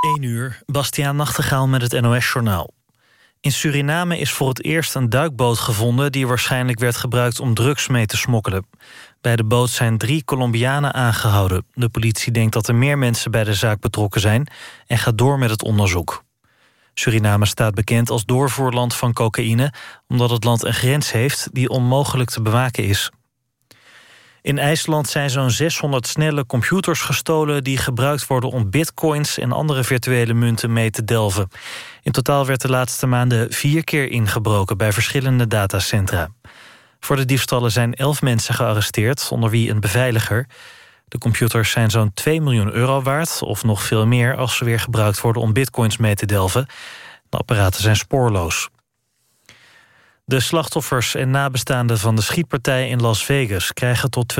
1 uur, Bastiaan Nachtegaal met het NOS-journaal. In Suriname is voor het eerst een duikboot gevonden... die waarschijnlijk werd gebruikt om drugs mee te smokkelen. Bij de boot zijn drie Colombianen aangehouden. De politie denkt dat er meer mensen bij de zaak betrokken zijn... en gaat door met het onderzoek. Suriname staat bekend als doorvoerland van cocaïne... omdat het land een grens heeft die onmogelijk te bewaken is. In IJsland zijn zo'n 600 snelle computers gestolen... die gebruikt worden om bitcoins en andere virtuele munten mee te delven. In totaal werd de laatste maanden vier keer ingebroken... bij verschillende datacentra. Voor de diefstallen zijn elf mensen gearresteerd, onder wie een beveiliger. De computers zijn zo'n 2 miljoen euro waard, of nog veel meer... als ze weer gebruikt worden om bitcoins mee te delven. De apparaten zijn spoorloos. De slachtoffers en nabestaanden van de schietpartij in Las Vegas... krijgen tot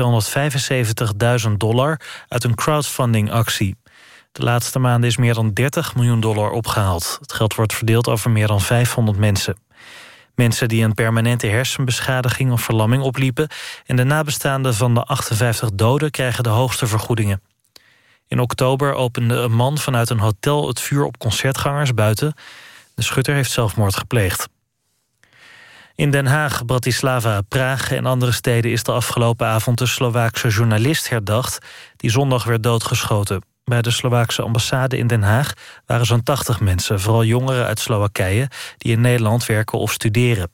275.000 dollar uit een crowdfunding-actie. De laatste maanden is meer dan 30 miljoen dollar opgehaald. Het geld wordt verdeeld over meer dan 500 mensen. Mensen die een permanente hersenbeschadiging of verlamming opliepen... en de nabestaanden van de 58 doden krijgen de hoogste vergoedingen. In oktober opende een man vanuit een hotel het vuur op concertgangers buiten. De schutter heeft zelfmoord gepleegd. In Den Haag, Bratislava, Praag en andere steden... is de afgelopen avond de Slovaakse journalist herdacht... die zondag werd doodgeschoten. Bij de Slovaakse ambassade in Den Haag waren zo'n 80 mensen... vooral jongeren uit Slowakije die in Nederland werken of studeren.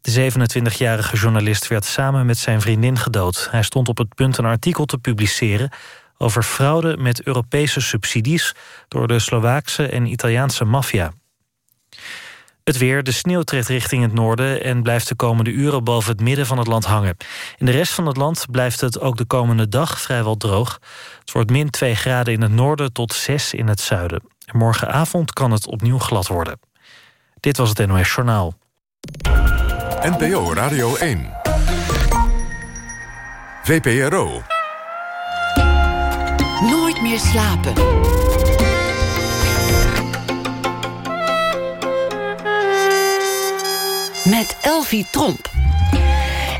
De 27-jarige journalist werd samen met zijn vriendin gedood. Hij stond op het punt een artikel te publiceren... over fraude met Europese subsidies... door de Slovaakse en Italiaanse maffia. Het weer, de sneeuw trekt richting het noorden... en blijft de komende uren boven het midden van het land hangen. In de rest van het land blijft het ook de komende dag vrijwel droog. Het wordt min 2 graden in het noorden tot 6 in het zuiden. En morgenavond kan het opnieuw glad worden. Dit was het NOS Journaal. NPO Radio 1. VPRO. Nooit meer slapen. Met Elvie Tromp.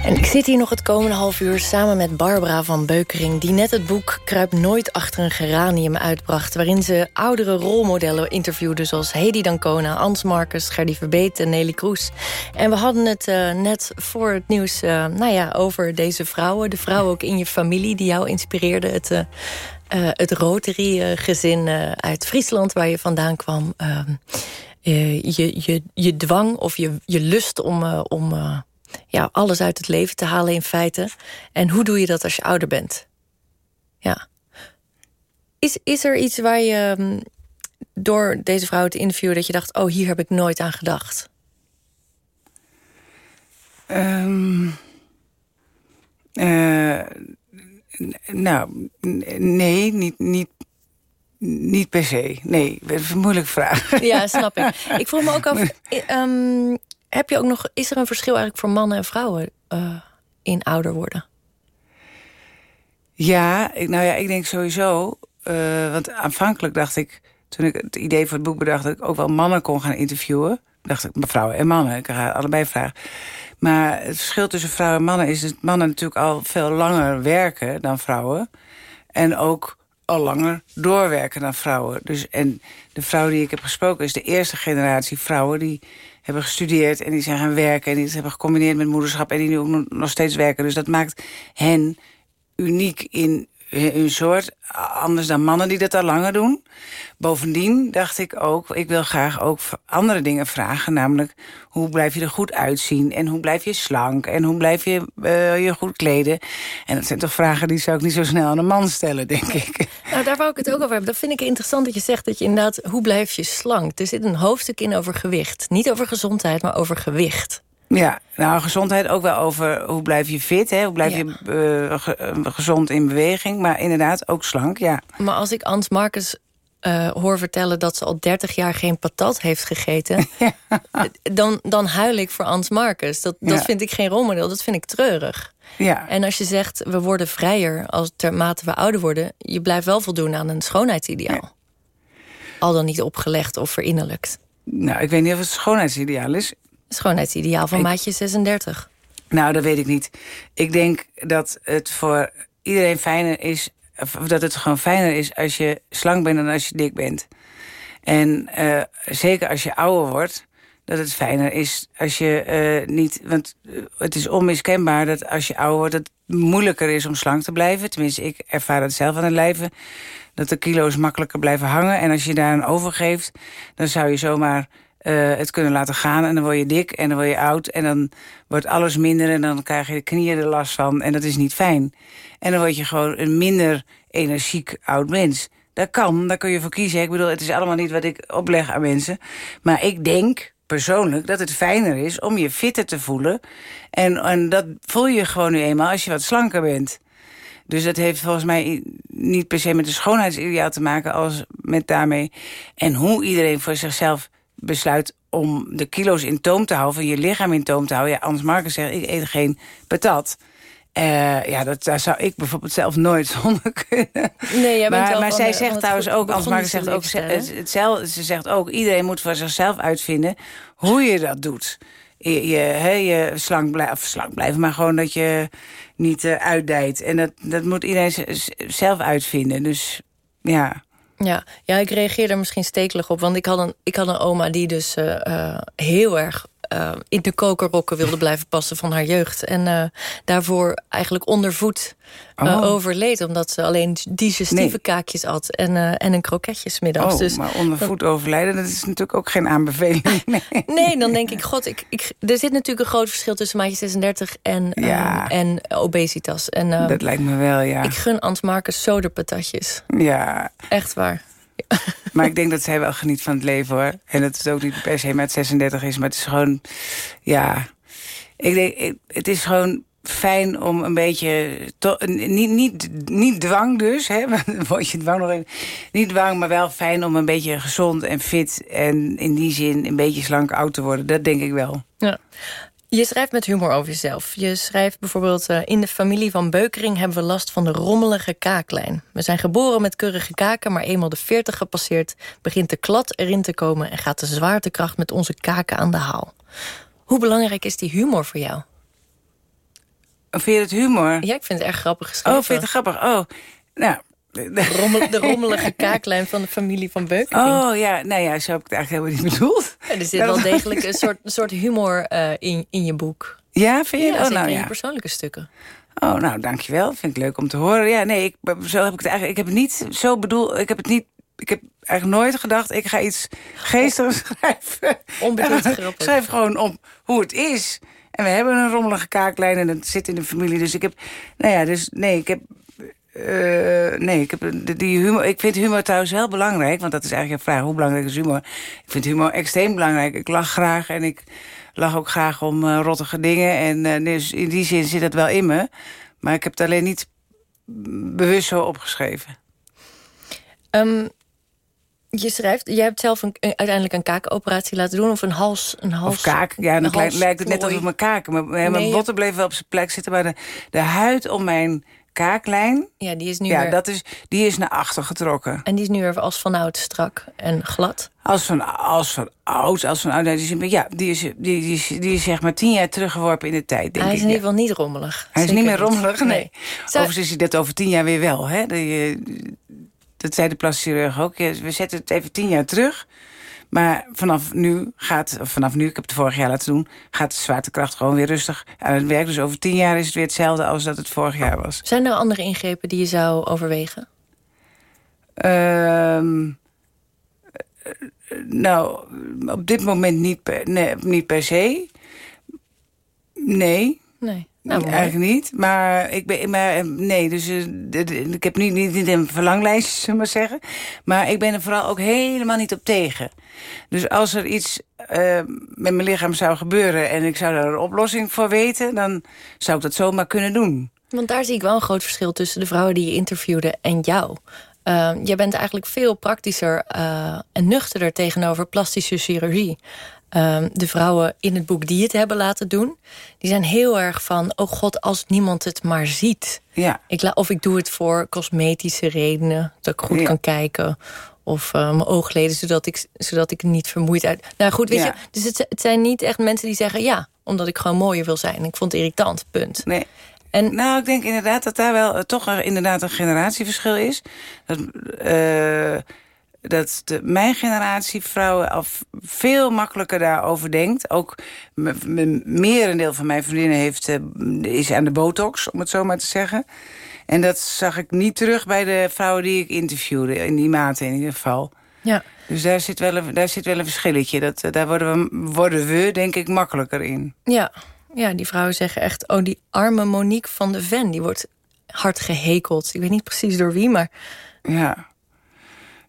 En ik zit hier nog het komende half uur samen met Barbara van Beukering... die net het boek Kruip nooit achter een geranium uitbracht... waarin ze oudere rolmodellen interviewde... zoals Hedy Dancona, Ans Marcus, Gerdy Verbeet en Nelly Kroes. En we hadden het uh, net voor het nieuws uh, nou ja, over deze vrouwen. De vrouwen ook in je familie die jou inspireerden. Het, uh, het Rotary-gezin uit Friesland waar je vandaan kwam... Ehm, uh, je, je, je dwang of je, je lust om, uh, om uh, ja, alles uit het leven te halen in feite. En hoe doe je dat als je ouder bent? Ja. Is, is er iets waar je um, door deze vrouw te interviewen... dat je dacht, oh, hier heb ik nooit aan gedacht? Um, nou, nee, niet, niet niet per se, nee. Dat is een moeilijke vraag. Ja, snap ik. Ik vroeg me ook af, um, heb je ook nog, is er een verschil eigenlijk voor mannen en vrouwen uh, in ouder worden? Ja, ik, nou ja, ik denk sowieso, uh, want aanvankelijk dacht ik, toen ik het idee voor het boek bedacht, dat ik ook wel mannen kon gaan interviewen. Dacht ik, vrouwen en mannen, ik ga allebei vragen. Maar het verschil tussen vrouwen en mannen is dat mannen natuurlijk al veel langer werken dan vrouwen. En ook al langer doorwerken dan vrouwen. Dus, en de vrouw die ik heb gesproken is de eerste generatie vrouwen... die hebben gestudeerd en die zijn gaan werken... en die hebben gecombineerd met moederschap... en die nu ook nog steeds werken. Dus dat maakt hen uniek in hun soort. Anders dan mannen die dat al langer doen. Bovendien dacht ik ook, ik wil graag ook andere dingen vragen. Namelijk, hoe blijf je er goed uitzien? En hoe blijf je slank? En hoe blijf je uh, je goed kleden? En dat zijn toch vragen die zou ik niet zo snel aan een man stellen, denk ik. Nou, daar wou ik het ook over hebben. Dat vind ik interessant dat je zegt dat je inderdaad... hoe blijf je slank? Er zit een hoofdstuk in over gewicht. Niet over gezondheid, maar over gewicht. Ja, nou, gezondheid ook wel over hoe blijf je fit, hè? hoe blijf je uh, gezond in beweging. Maar inderdaad ook slank, ja. Maar als ik Ans Marcus uh, hoor vertellen dat ze al 30 jaar geen patat heeft gegeten... dan, dan huil ik voor Ans Marcus. Dat, dat vind ik geen rolmodel, dat vind ik treurig. Ja. En als je zegt, we worden vrijer als termate we ouder worden... je blijft wel voldoen aan een schoonheidsideaal. Al dan niet opgelegd of verinnerlijkt. Nou, ik weet niet of het schoonheidsideaal is. Schoonheidsideaal van maatje 36. Nou, dat weet ik niet. Ik denk dat het voor iedereen fijner is dat het gewoon fijner is als je slank bent dan als je dik bent. En uh, zeker als je ouder wordt, dat het fijner is als je uh, niet... Want het is onmiskenbaar dat als je ouder wordt... het moeilijker is om slank te blijven. Tenminste, ik ervaar het zelf aan het lijven. Dat de kilo's makkelijker blijven hangen. En als je daar een overgeeft, dan zou je zomaar uh, het kunnen laten gaan. En dan word je dik en dan word je oud. En dan wordt alles minder en dan krijg je de knieën er last van. En dat is niet fijn. En dan word je gewoon een minder energiek oud mens. Dat kan, daar kun je voor kiezen. Ik bedoel, het is allemaal niet wat ik opleg aan mensen. Maar ik denk persoonlijk dat het fijner is om je fitter te voelen. En, en dat voel je gewoon nu eenmaal als je wat slanker bent. Dus dat heeft volgens mij niet per se met een schoonheidsideaal te maken... als met daarmee. En hoe iedereen voor zichzelf besluit om de kilo's in toom te houden... van je lichaam in toom te houden. Ja, anders Marcus zegt, ik eet geen patat. Uh, ja, dat, daar zou ik bijvoorbeeld zelf nooit zonder kunnen. Nee, jij bent maar, wel maar zij de- zegt trouwens ook, Hans Marcus zegt ook hetzelfde. Ze zegt ook, iedereen moet voor zichzelf uitvinden hoe je dat doet. Je, je, hè, je slank, blijven, of slank blijven, maar gewoon dat je niet uh, uitdijt. En dat, dat moet iedereen zelf uitvinden. Dus ja. Ja, ja, ik reageer er misschien stekelig op. Want ik had een, ik had een oma die dus uh, heel erg uh, in de kokerrokken wilde blijven passen van haar jeugd. En uh, daarvoor eigenlijk ondervoed uh, Oh. overleed. Omdat ze alleen digestieve Nee. kaakjes at. En, en een kroketje middags. Oh, dus maar onder voet overlijden, dat is natuurlijk ook geen aanbeveling. Nee. Nee, dan denk ik, god, ik, ik, er zit natuurlijk een groot verschil tussen maatje 36 en, Ja. um, en obesitas. En uh, Dat lijkt me wel, ja. ik gun Ans Marcus soderpatatjes. Ja, Echt waar. Maar ik denk dat zij wel geniet van het leven, hoor. En dat het ook niet per se met 36 is, maar het is gewoon... Ja, ik denk, het is gewoon fijn om een beetje... niet, niet, niet dwang dus, hè. word je dwang nog. Niet dwang, maar wel fijn om een beetje gezond en fit... en in die zin een beetje slank oud te worden. Dat denk ik wel. Ja. Je schrijft met humor over jezelf. Je schrijft bijvoorbeeld... eh, in de familie van Beukering hebben we last van de rommelige kaaklijn. We zijn geboren met keurige kaken... maar eenmaal de 40 gepasseerd... begint de klad erin te komen... en gaat de zwaartekracht met onze kaken aan de haal. Hoe belangrijk is die humor voor jou? Vind je het humor? Ja, ik vind het erg grappig geschreven. Oh, vind je het grappig? Oh, nou... De, rommel- de rommelige kaaklijn van de familie van Beukering. Oh ja, nou ja, zo heb ik het eigenlijk helemaal niet bedoeld. Ja, er zit wel degelijk een soort, een soort humor eh, in, in je boek. Ja, vind je? Ja, oh, nou in je persoonlijke stukken. Oh, nou, dankjewel. Vind ik leuk om te horen. Ja, nee, ik, zo heb ik het eigenlijk. Ik heb het niet zo bedoeld. Ik heb het niet. Ik heb eigenlijk nooit gedacht, ik ga iets geestigs schrijven. Onbedoeld Ik grappig. schrijf gewoon om hoe het is. En we hebben een rommelige kaaklijn en het zit in de familie. Dus ik heb, nou ja, dus nee, ik heb, eh, nee, ik heb die humor. Ik vind humor trouwens wel belangrijk, want dat is eigenlijk je vraag: hoe belangrijk is humor? Ik vind humor extreem belangrijk. Ik lach graag en ik lach ook graag om eh, rottige dingen. En eh, dus in die zin zit het wel in me. Maar ik heb het alleen niet bewust zo opgeschreven. Ehm, je schrijft, jij hebt zelf een, een- uiteindelijk een kaakoperatie laten doen... of een hals... Een hals Of kaak. Ja, dan een lijkt, het net alsof mijn kaken... Mijn, mijn Nee, botten bleven wel op zijn plek zitten... maar de, de huid om mijn kaaklijn... Ja, die is nu Ja, weer... dat is, die is naar achter getrokken. En die is nu weer als vanouds strak en glad. Als van, als van oud, als van oud. nee, Die is, ja, die is, die, die, is, die is zeg maar tien jaar teruggeworpen in de tijd, denk Hij is ik. in ieder geval niet rommelig. Hij is niet meer rommelig, nee. Zou- Overigens is hij dat over tien jaar weer wel. Hè? Die, eh, dat zei de plastic chirurg ook. Ja, We zetten het even tien jaar terug. Maar vanaf nu gaat, of vanaf nu, ik heb het vorig jaar laten doen... gaat de zwaartekracht gewoon weer rustig aan het werk. Dus over tien jaar is het weer hetzelfde als dat het vorig jaar was. Zijn er andere ingrepen die je zou overwegen? Ehm, eh, nou, op dit moment niet per, nee, niet per se. Nee. Nee. Nou. Eigenlijk niet. Maar ik ben, maar, eh, nee, dus eh, ik heb niet, niet, niet een verlanglijst, zullen we maar zeggen. Maar ik ben er vooral ook helemaal niet op tegen. Dus als er iets eh, met mijn lichaam zou gebeuren en ik zou daar een oplossing voor weten, dan zou ik dat zomaar kunnen doen. Want daar zie ik wel een groot verschil tussen de vrouwen die je interviewde en jou. Uh, jij bent eigenlijk veel praktischer en nuchterder tegenover plastische chirurgie. Uh, de vrouwen in het boek die het hebben laten doen... die zijn heel erg van... oh god, als niemand het maar ziet. Ja. Ik of ik doe het voor cosmetische redenen. Dat ik goed Ja. kan kijken. Of uh, mijn oogleden, zodat ik, zodat ik niet vermoeid uit... Nou goed, weet Ja. je, dus het, het zijn niet echt mensen die zeggen... ja, omdat ik gewoon mooier wil zijn. Ik vond het irritant, punt. Nee. En Nou, ik denk inderdaad dat daar wel eh, toch er inderdaad een generatieverschil is. Dat, eh, dat de, mijn generatie vrouwen al veel makkelijker daarover denkt. Ook merendeel van mijn vriendinnen heeft, eh, is aan de botox, om het zo maar te zeggen. En dat zag ik niet terug bij de vrouwen die ik interviewde. In die mate in ieder geval. ja, Dus daar zit wel een, daar zit wel een verschilletje. Dat, eh, daar worden we, worden we, denk ik, makkelijker in. ja, ja, die vrouwen zeggen echt... oh, die arme Monique van de Ven, die wordt hard gehekeld. Ik weet niet precies door wie, maar Ja.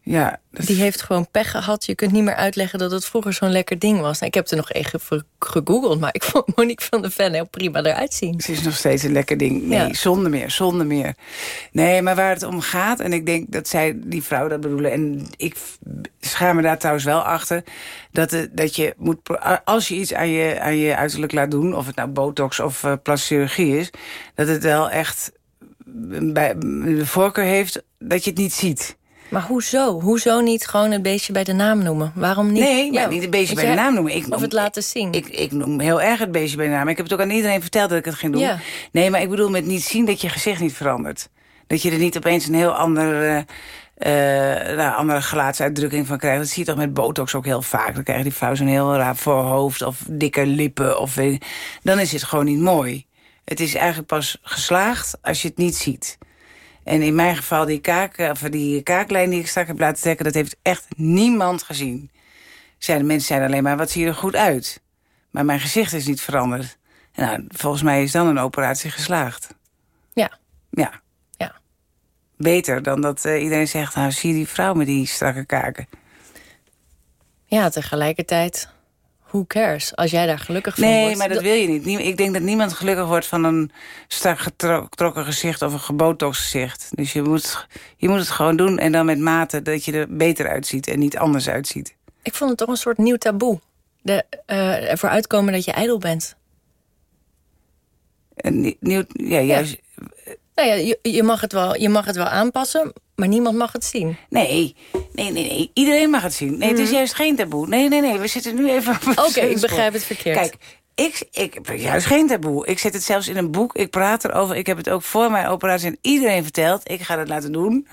Ja, die heeft gewoon pech gehad. Je kunt niet meer uitleggen dat het vroeger zo'n lekker ding was. Nou, ik heb er nog even voor gegoogeld... maar ik vond Monique van de Ven heel prima eruit zien. Het is nog steeds een lekker ding. Nee, Ja. zonder meer, zonder meer. Nee, maar waar het om gaat... en ik denk dat zij, die vrouw dat bedoelen... en ik schaam me daar trouwens wel achter... dat, dat je moet... als je iets aan je, aan je uiterlijk laat doen... of het nou botox of uh, is... dat het wel echt bij, de voorkeur heeft dat je het niet ziet. Maar hoezo? Hoezo niet gewoon het beestje bij de naam noemen? Waarom niet? Nee, maar Ja, niet een beestje bij de je, naam noemen. Ik, Of het laten zien. Ik, ik noem heel erg het beestje bij de naam. Ik heb het ook aan iedereen verteld dat ik het ging doen. Ja. Nee, maar ik bedoel met niet zien dat je gezicht niet verandert. Dat je er niet opeens een heel ander, eh, eh, nou, andere gelaatsuitdrukking van krijgt. Dat zie je toch met botox ook heel vaak. Dan krijgen die vrouwen zo'n heel raar voorhoofd of dikke lippen. Of, dan is het gewoon niet mooi. Het is eigenlijk pas geslaagd als je het niet ziet. En in mijn geval, die, kaak, of die kaaklijn die ik straks heb laten trekken... dat heeft echt niemand gezien. Zijn, de mensen zeiden alleen maar, wat zie je er goed uit. Maar mijn gezicht is niet veranderd. En nou, volgens mij is dan een operatie geslaagd. Ja. Ja. Ja. Beter dan dat eh, iedereen zegt... nou, zie je die vrouw met die strakke kaken. Ja, tegelijkertijd, who cares? Als jij daar gelukkig van Nee, wordt. maar dat wil je niet. Nie- Ik denk dat niemand gelukkig wordt van een strak getro- getrokken gezicht... of een gebotox gezicht. Dus je moet, je moet het gewoon doen en dan met mate... dat je er beter uitziet en niet anders uitziet. Ik vond het toch een soort nieuw taboe. De, eh, ervoor uitkomen dat je ijdel bent. En nie- nieuw, ja, juist, Nou ja, je, je, mag het wel, je mag het wel aanpassen, maar niemand mag het zien. Nee, nee, nee, nee. Iedereen mag het zien. Nee, het is juist geen taboe. Nee, nee, nee. We zitten nu even op Mhm. Oké, ik begrijp het verkeerd. Kijk, ik, ik heb juist geen taboe. Ik zet het zelfs in een boek. Ik praat erover. Ik heb het ook voor mijn operatie aan iedereen verteld. Ik ga het laten doen.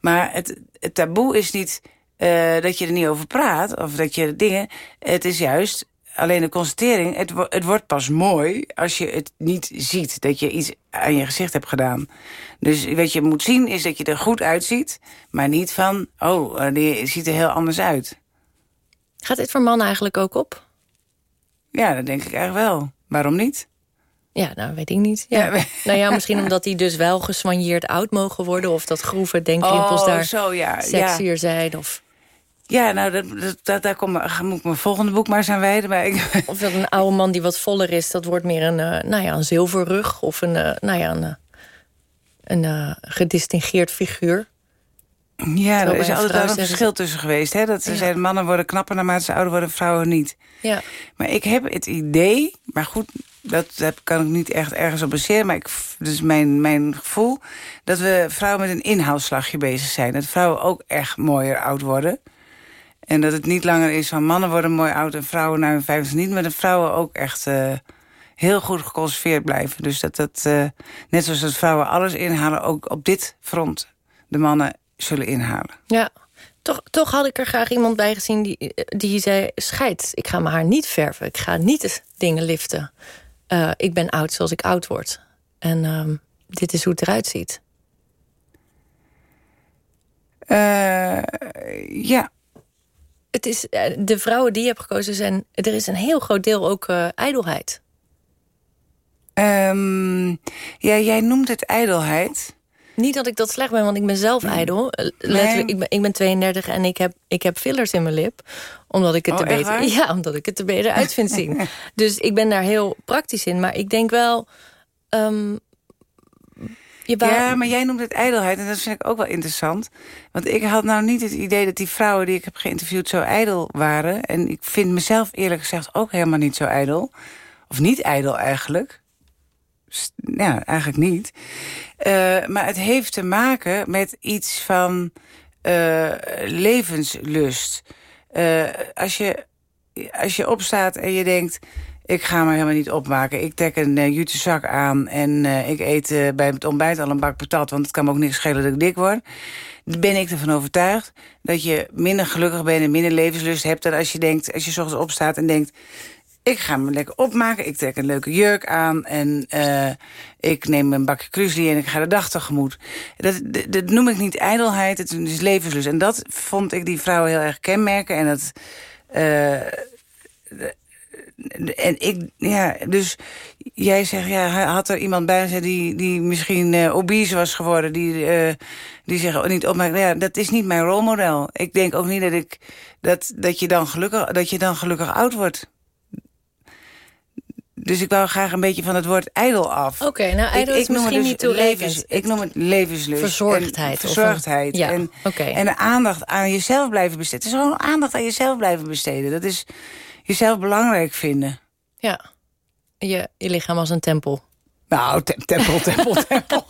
Maar het, het taboe is niet eh, dat je er niet over praat. Of dat je dingen... Het is juist alleen de constatering. Het, wo- het wordt pas mooi als je het niet ziet. Dat je iets aan je gezicht hebt gedaan. Dus wat je moet zien is dat je er goed uitziet. Maar niet van, oh, eh, die ziet er heel anders uit. Gaat dit voor mannen eigenlijk ook op? Ja, dat denk ik eigenlijk wel. Waarom niet? Ja, nou, weet ik niet. Ja. Ja. Nou ja, misschien omdat die dus wel geswanjeerd oud mogen worden... of dat groeven denkrimpels oh, daar zo, ja. Zijn... Of, ja nou, dat, dat, daar kom, moet ik mijn volgende boek maar eens aan wijden. Maar ik, of dat een oude man die wat voller is... dat wordt meer een, eh, nou ja, een zilverrug of een, eh, nou ja, een, eh, een gedistingeerd figuur. ja, er is altijd wel een verschil tussen geweest. Hè? Dat ze Ja. zeiden, mannen worden knapper naarmate ze ouder worden, vrouwen niet. Ja, Maar ik heb het idee, maar goed, dat, dat kan ik niet echt ergens op baseren. Maar ik, dus mijn, mijn gevoel dat we vrouwen met een inhaalslagje bezig zijn. Dat vrouwen ook echt mooier oud worden. En dat het niet langer is van mannen worden mooi oud en vrouwen na hun vijftig niet. Maar dat vrouwen ook echt eh, heel goed geconserveerd blijven. Dus dat dat, eh, net zoals dat vrouwen alles inhalen, ook op dit front de mannen zullen inhalen. ja. Toch, toch had ik er graag iemand bij gezien die, die zei... scheid, ik ga mijn haar niet verven. Ik ga niet dingen liften. Eh, ik ben oud zoals ik oud word. En ehm, dit is hoe het eruit ziet. Eh, ja, Het is, eh, de vrouwen die je hebt gekozen zijn... er is een heel groot deel ook eh, ijdelheid. Ehm, ja, jij noemt het ijdelheid. Niet dat ik dat slecht ben, want ik ben zelf ijdel. Eh, Letterlijk, ik, ben, ik ben 32 en ik heb, ik heb fillers in mijn lip. Omdat ik het Oh, er echt beter, ja, omdat ik het er beter uit vind zien. dus ik ben daar heel praktisch in. Maar ik denk wel... ehm, Ja, maar jij noemt het ijdelheid en dat vind ik ook wel interessant. Want ik had nou niet het idee dat die vrouwen die ik heb geïnterviewd zo ijdel waren. En ik vind mezelf eerlijk gezegd ook helemaal niet zo ijdel. Of niet ijdel eigenlijk. Ja, eigenlijk niet. Eh, maar het heeft te maken met iets van eh, levenslust. Eh, als, je, als je opstaat en je denkt... ik ga me helemaal niet opmaken. Ik trek een uh, jute zak aan en uh, ik eet uh, bij het ontbijt al een bak patat... want het kan me ook niks schelen dat ik dik word. Ben ik ervan overtuigd dat je minder gelukkig bent... en minder levenslust hebt dan als je denkt, als je ochtends opstaat en denkt... ik ga me lekker opmaken, ik trek een leuke jurk aan... en ik neem een bakje kruisli en ik ga de dag tegemoet. Dat, dat, dat noem ik niet ijdelheid, het is levenslust. En dat vond ik die vrouw heel erg kenmerken. En dat en ik, ja, dus jij zegt, ja, had er iemand bij zich die, die misschien uh, obese was geworden, die, uh, die zich oh, niet opmaakt. Ja, dat is niet mijn rolmodel. Ik denk ook niet dat ik dat, dat je dan gelukkig dat je dan gelukkig oud wordt. Dus ik wou graag een beetje van het woord ijdel af. Oké, nou ijdel is misschien dus niet levens, Ik noem het levenslust. Verzorgdheid. En verzorgdheid. ja, en, okay. en aandacht aan jezelf blijven besteden. Het is gewoon aandacht aan jezelf blijven besteden. Dat is jezelf belangrijk vinden. Ja, je, je lichaam als een tempel. Nou, te tempel, tempel, tempel.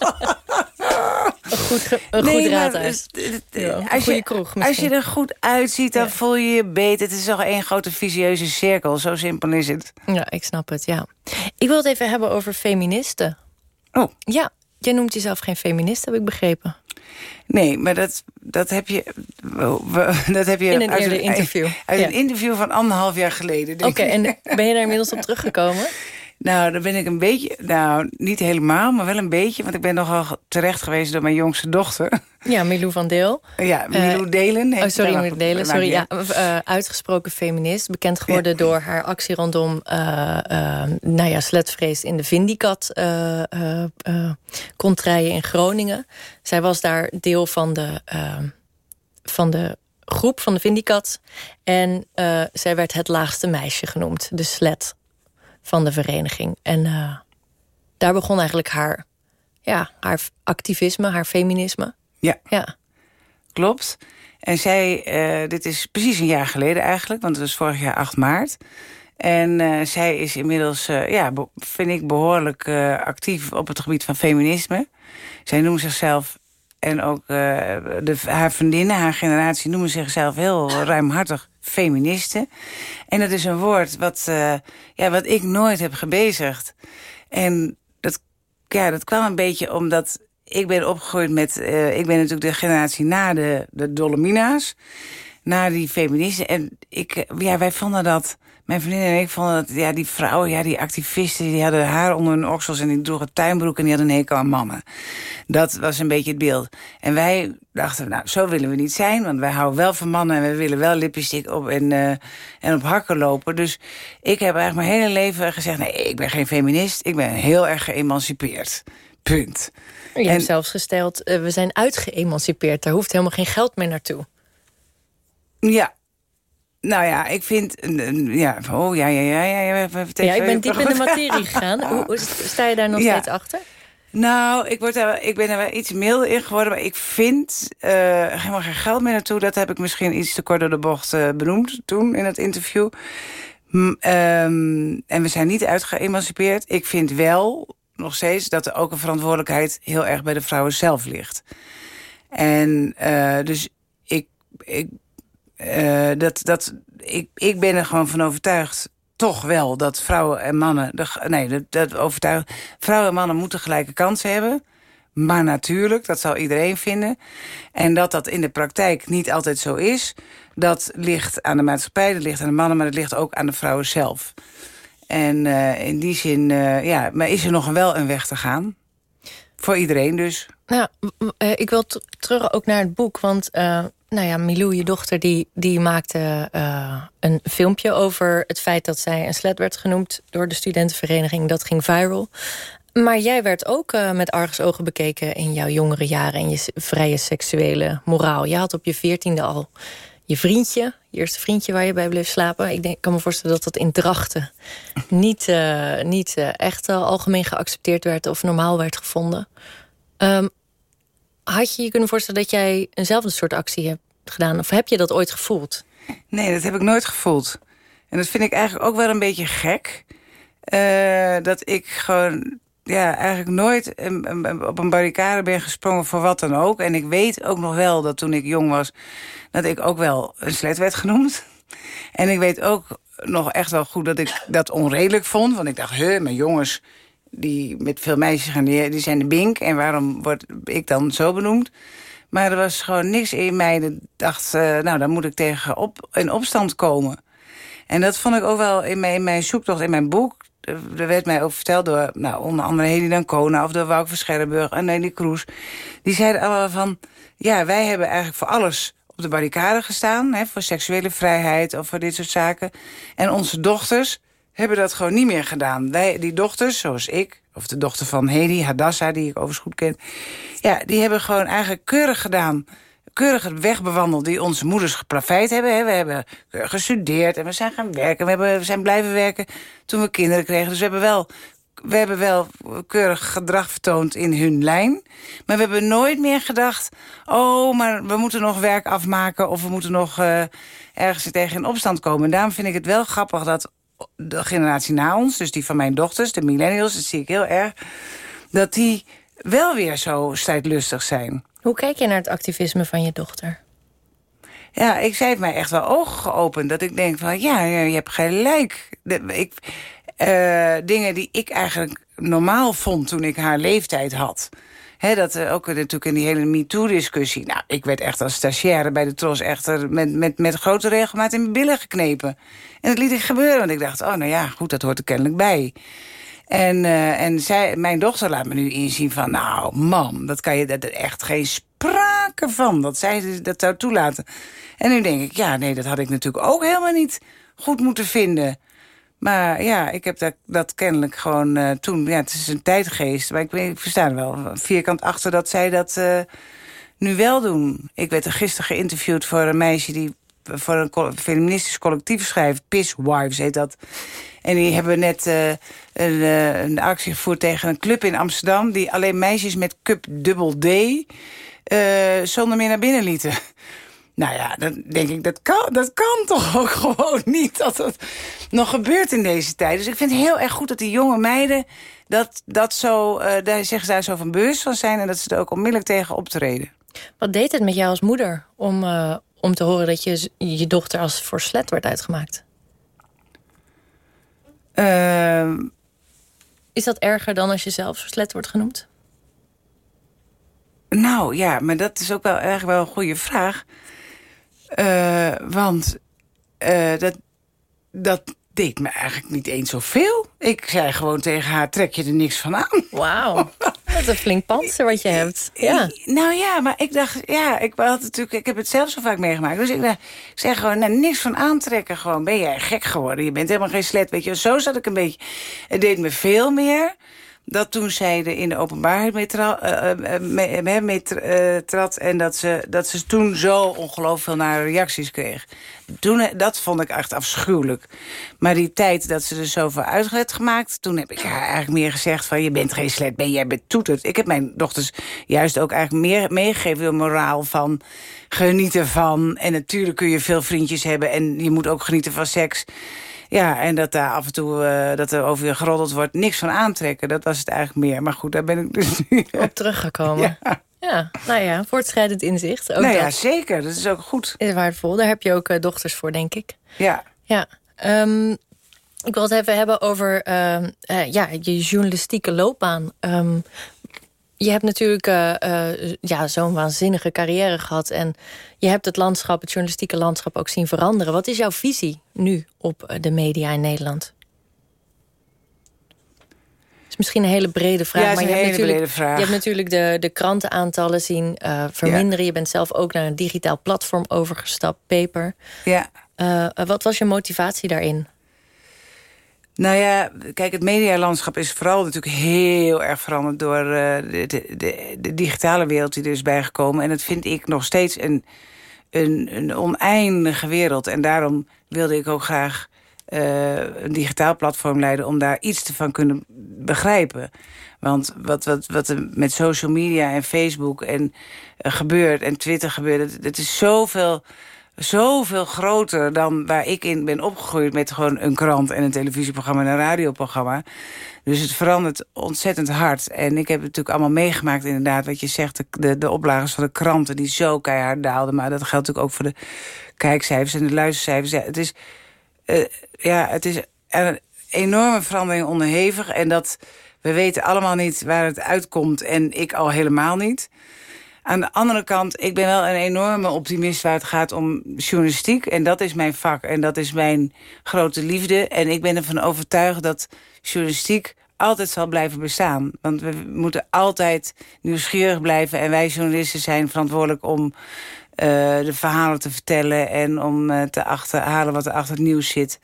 een goed, een nee, goed raadhuis. Ja, als, je, kroeg als je er goed uitziet, dan ja. voel je je beter. Het is toch één grote visieuze cirkel. Zo simpel is het. Ja, ik snap het, ja. Ik wil het even hebben over feministen. Oh. Ja, jij noemt jezelf geen feminist, heb ik begrepen. Nee, maar dat, dat, heb je, dat heb je... In een uit eerder interview. Uit ja. een interview van anderhalf jaar geleden. Oké, okay, en ben je daar inmiddels op teruggekomen? Nou, dan ben ik een beetje... Nou, niet helemaal, maar wel een beetje. Want ik ben nogal terecht geweest door mijn jongste dochter. Ja, Milou van Deel. Ja, Milou uh, Delen. Oh, sorry, Milou Delen. Sorry, ja. Uh, uitgesproken feminist. Bekend geworden ja. door haar actie rondom... Uh, nou ja, sletvrees in de Vindicat contraien in Groningen. Zij was daar deel van de, van de groep van de Vindicat. En zij werd het laagste meisje genoemd. De slet van de vereniging. En uh, daar begon eigenlijk haar, ja, haar activisme, haar feminisme. Ja, ja. klopt. En zij, uh, dit is precies een jaar geleden eigenlijk, want het was vorig jaar 8 maart. En uh, zij is inmiddels, ja, vind ik, behoorlijk actief op het gebied van feminisme. Zij noemt zichzelf en ook de, haar vriendinnen, haar generatie... noemen zichzelf heel ruimhartig feministen. En dat is een woord wat, uh, ja, wat ik nooit heb gebezigd. En dat, ja, dat kwam een beetje omdat ik ben opgegroeid met... Uh, ik ben natuurlijk de generatie na de, de Dolomina's. Na die feministen. En ik, ja, wij vonden dat... Mijn vriendin en ik vonden dat ja, die vrouwen, ja, die activisten... die hadden haar onder hun oksels en die droegen tuinbroek... en die hadden een hekel aan mannen. Dat was een beetje het beeld. En wij dachten, nou, zo willen we niet zijn... want wij houden wel van mannen en we willen wel lipstick op en, uh, en op hakken lopen. Dus ik heb eigenlijk mijn hele leven gezegd... nee, ik ben geen feminist, ik ben heel erg geëmancipeerd. Punt. Je en, hebt zelfs gesteld, uh, we zijn uitgeëmancipeerd. Daar hoeft helemaal geen geld meer naartoe. Ja, nou ja, ik vind... Ja, oh ja, ja, ja. Ja, ja, ja ik ben diep in de materie gegaan. Hoe, sta je daar nog steeds achter? Nou, ik, word ik ben er wel iets milder in geworden. Maar ik vind uh, helemaal geen geld meer naartoe. Dat heb ik misschien iets te kort door de bocht uh, benoemd toen in het interview. M um, en we zijn niet uitgeëmancipeerd. Ik vind wel nog steeds dat er ook een verantwoordelijkheid... heel erg bij de vrouwen zelf ligt. En uh, dus ik... ik uh, dat, dat, ik, ik ben er gewoon van overtuigd toch wel dat vrouwen en mannen... De, nee, dat, dat overtuigd, vrouwen en mannen moeten gelijke kansen hebben. Maar natuurlijk, dat zal iedereen vinden. En dat dat in de praktijk niet altijd zo is... dat ligt aan de maatschappij, dat ligt aan de mannen... maar dat ligt ook aan de vrouwen zelf. En uh, in die zin uh, ja, maar is er nog wel een weg te gaan. Voor iedereen dus. Nou, ik wil terug ook naar het boek, want... Uh, nou ja, Milou, je dochter, die, die maakte uh, een filmpje over het feit dat zij een slet werd genoemd door de studentenvereniging. Dat ging viral. Maar jij werd ook uh, met argusogen bekeken in jouw jongere jaren en je vrije seksuele moraal. Je had op je veertiende al je vriendje, je eerste vriendje waar je bij bleef slapen. Ik denk, kan me voorstellen dat dat in Drachten niet, uh, niet echt algemeen geaccepteerd werd of normaal werd gevonden. Um, had je je kunnen voorstellen dat jij eenzelfde soort actie hebt gedaan? Of heb je dat ooit gevoeld? Nee, dat heb ik nooit gevoeld. En dat vind ik eigenlijk ook wel een beetje gek. Uh, dat ik gewoon ja, eigenlijk nooit op een barricade ben gesprongen voor wat dan ook. En ik weet ook nog wel dat toen ik jong was... dat ik ook wel een slet werd genoemd. En ik weet ook nog echt wel goed dat ik dat onredelijk vond. Want ik dacht, hè, mijn jongens die met veel meisjes gaan, die, die zijn de bink. En waarom word ik dan zo benoemd? Maar er was gewoon niks in mij dat dacht... Uh, nou, dan moet ik tegen op, in opstand komen. En dat vond ik ook wel in mijn, mijn zoektocht, in mijn boek. Er werd mij ook verteld door nou, onder andere Hedy Dancona... of door Wouter van Scherrenburg en Nelly Kroes. Die zeiden allemaal van... ja, wij hebben eigenlijk voor alles op de barricade gestaan... Hè, voor seksuele vrijheid of voor dit soort zaken. En onze dochters hebben dat gewoon niet meer gedaan. Wij, die dochters, zoals ik, of de dochter van Hedy, Hadassa... die ik overigens goed ken... ja, die hebben gewoon eigenlijk keurig gedaan keurig het weg bewandeld die onze moeders geplaveid hebben. Hè. We hebben gestudeerd en we zijn gaan werken. We, hebben, we zijn blijven werken toen we kinderen kregen. Dus we hebben wel we hebben wel keurig gedrag vertoond in hun lijn. Maar we hebben nooit meer gedacht... oh, maar we moeten nog werk afmaken... of we moeten nog uh, ergens tegen in opstand komen. En daarom vind ik het wel grappig dat de generatie na ons... dus die van mijn dochters, de millennials, dat zie ik heel erg... dat die wel weer zo strijdlustig zijn. Hoe kijk je naar het activisme van je dochter? Ja, ik zei het mij echt wel ogen geopend. Dat ik denk van, ja, je hebt gelijk. Ik, uh, dingen die ik eigenlijk normaal vond toen ik haar leeftijd had. Dat uh, ook natuurlijk in die hele MeToo-discussie. Nou, ik werd echt als stagiaire bij de Tros echt met, met, met grote regelmaat in mijn billen geknepen. En dat liet ik gebeuren, want ik dacht, oh nou ja, goed, dat hoort er kennelijk bij. En, uh, en zij, mijn dochter laat me nu inzien van... nou, mam, dat kan je dat echt geen sprake van. Dat zij dat zou toelaten. En nu denk ik, ja, nee, dat had ik natuurlijk ook helemaal niet goed moeten vinden. Maar ja, ik heb dat, dat kennelijk gewoon uh, toen... Ja, het is een tijdgeest, maar ik, ik versta er wel vierkant achter dat zij dat uh, nu wel doen. Ik werd er gisteren geïnterviewd voor een meisje... die voor een feministisch collectief schrijft. Pisswives heet dat. En die hebben net uh, een, een, actie gevoerd tegen een club in Amsterdam... die alleen meisjes met cup dubbel D zonder meer naar binnen lieten. Nou ja, dan denk ik, dat kan, dat kan toch ook gewoon niet dat dat nog gebeurt in deze tijd. Dus ik vind het heel erg goed dat die jonge meiden dat, dat zo, daar zeggen daar zo van bewust van zijn... en dat ze er ook onmiddellijk tegen optreden. Wat deed het met jou als moeder om, om te horen dat je je dochter als voor slet werd uitgemaakt? Uh, is dat erger dan als je zelf slet wordt genoemd? Nou ja, maar dat is ook wel erg wel een goede vraag. Uh, want uh, dat, dat deed me eigenlijk niet eens zoveel. Ik zei gewoon tegen haar, trek je er niks van aan. Wauw, wat een flink panzer wat je hebt. Ja. Nou ja, maar ik dacht, ja, ik, had natuurlijk, ik heb het zelf zo vaak meegemaakt. Dus ik, dacht, ik zei gewoon, nou, niks van aantrekken gewoon. Ben jij gek geworden? Je bent helemaal geen slet, weet je. Zo zat ik een beetje. Het deed me veel meer dat toen zij er in de openbaarheid mee, mee, mee uh, trad... en dat ze, dat ze toen zo ongelooflijk veel nare reacties kreeg. Toen, dat vond ik echt afschuwelijk. Maar die tijd dat ze er zoveel uit had gemaakt... toen heb ik haar eigenlijk meer gezegd van... je bent geen slet, ben jij betoeterd. Ik heb mijn dochters juist ook eigenlijk meer meegegeven... de moraal van genieten van... en natuurlijk kun je veel vriendjes hebben... en je moet ook genieten van seks... Ja, en dat daar af en toe uh, dat er over je geroddeld wordt. Niks van aantrekken, dat was het eigenlijk meer. Maar goed, daar ben ik dus nu... Op teruggekomen. Ja. Ja, nou ja, voortschrijdend inzicht. Ook nou ja, zeker. Dat is ook goed. Is waardevol. Daar heb je ook uh, dochters voor, denk ik. Ja. Ja. Um, ik wil het even hebben over uh, uh, ja, je journalistieke loopbaan. Um, je hebt natuurlijk uh, ja, zo'n waanzinnige carrière gehad. En je hebt het landschap, het journalistieke landschap ook zien veranderen. Wat is jouw visie nu op eh, de media in Nederland? Dat is misschien een hele brede vraag. Ja, maar je hebt brede vraag. Je hebt natuurlijk de, de krantenaantallen zien uh, verminderen. Je bent zelf ook naar een digitaal platform overgestapt, Paper. Ja. Wat was je motivatie daarin? Nou ja, kijk, het medialandschap is vooral natuurlijk heel erg veranderd... door uh, de, de, digitale wereld die er is bijgekomen. En dat vind ik nog steeds een, een, een oneindige wereld. En daarom wilde ik ook graag uh, een digitaal platform leiden... om daar iets te van kunnen begrijpen. Want wat, wat, wat er met social media en Facebook en, uh, gebeurt... en Twitter gebeurt, het, het is zoveel zoveel groter dan waar ik in ben opgegroeid... met gewoon een krant en een televisieprogramma en een radioprogramma. Dus het verandert ontzettend hard. En ik heb het natuurlijk allemaal meegemaakt inderdaad. Wat je zegt, de, de, de oplagers van de kranten die zo keihard daalden. Maar dat geldt natuurlijk ook voor de kijkcijfers en de luistercijfers. Ja, het is uh, ja, het is een enorme verandering onderhevig. En dat we weten allemaal niet waar het uitkomt. En ik al helemaal niet. Aan de andere kant, ik ben wel een enorme optimist waar het gaat om journalistiek. En dat is mijn vak en dat is mijn grote liefde. En ik ben ervan overtuigd dat journalistiek altijd zal blijven bestaan. Want we moeten altijd nieuwsgierig blijven. En wij journalisten zijn verantwoordelijk om uh, de verhalen te vertellen... en om uh, te achterhalen wat er achter het nieuws zit.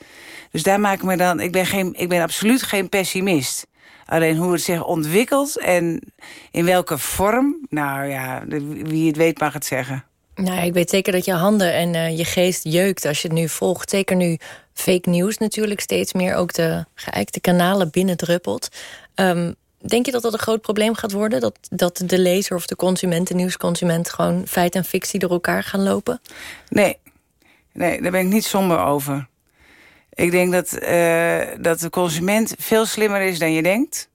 Dus daar maak ik me dan... Ik ben, geen, ik ben absoluut geen pessimist. Alleen hoe het zich ontwikkelt en in welke vorm... nou ja, wie het weet mag het zeggen. Nou, ik weet zeker dat je handen en uh, je geest jeukt als je het nu volgt. Zeker nu fake news natuurlijk steeds meer ook de geëikte kanalen binnendruppelt. Um, denk je dat dat een groot probleem gaat worden? Dat, dat de lezer of de consument, de nieuwsconsument... gewoon feit en fictie door elkaar gaan lopen? Nee, nee daar ben ik niet somber over. Ik denk dat, uh, dat de consument veel slimmer is dan je denkt.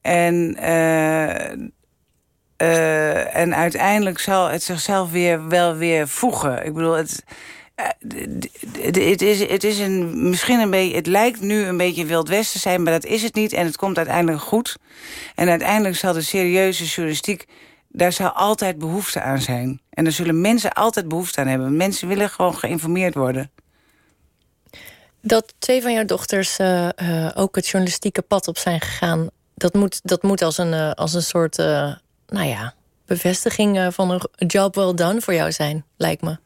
En, uh, uh, en uiteindelijk zal het zichzelf weer wel weer voegen. Ik bedoel, het, het, is, het is een, misschien een beetje, het lijkt nu een beetje Wild Westen zijn, maar dat is het niet. En het komt uiteindelijk goed. En uiteindelijk zal de serieuze journalistiek, daar zal altijd behoefte aan zijn. En daar zullen mensen altijd behoefte aan hebben. Mensen willen gewoon geïnformeerd worden. Dat twee van jouw dochters uh, uh, ook het journalistieke pad op zijn gegaan... dat moet, dat moet als, een, uh, als een soort, nou ja, bevestiging van een job well done voor jou zijn, lijkt me.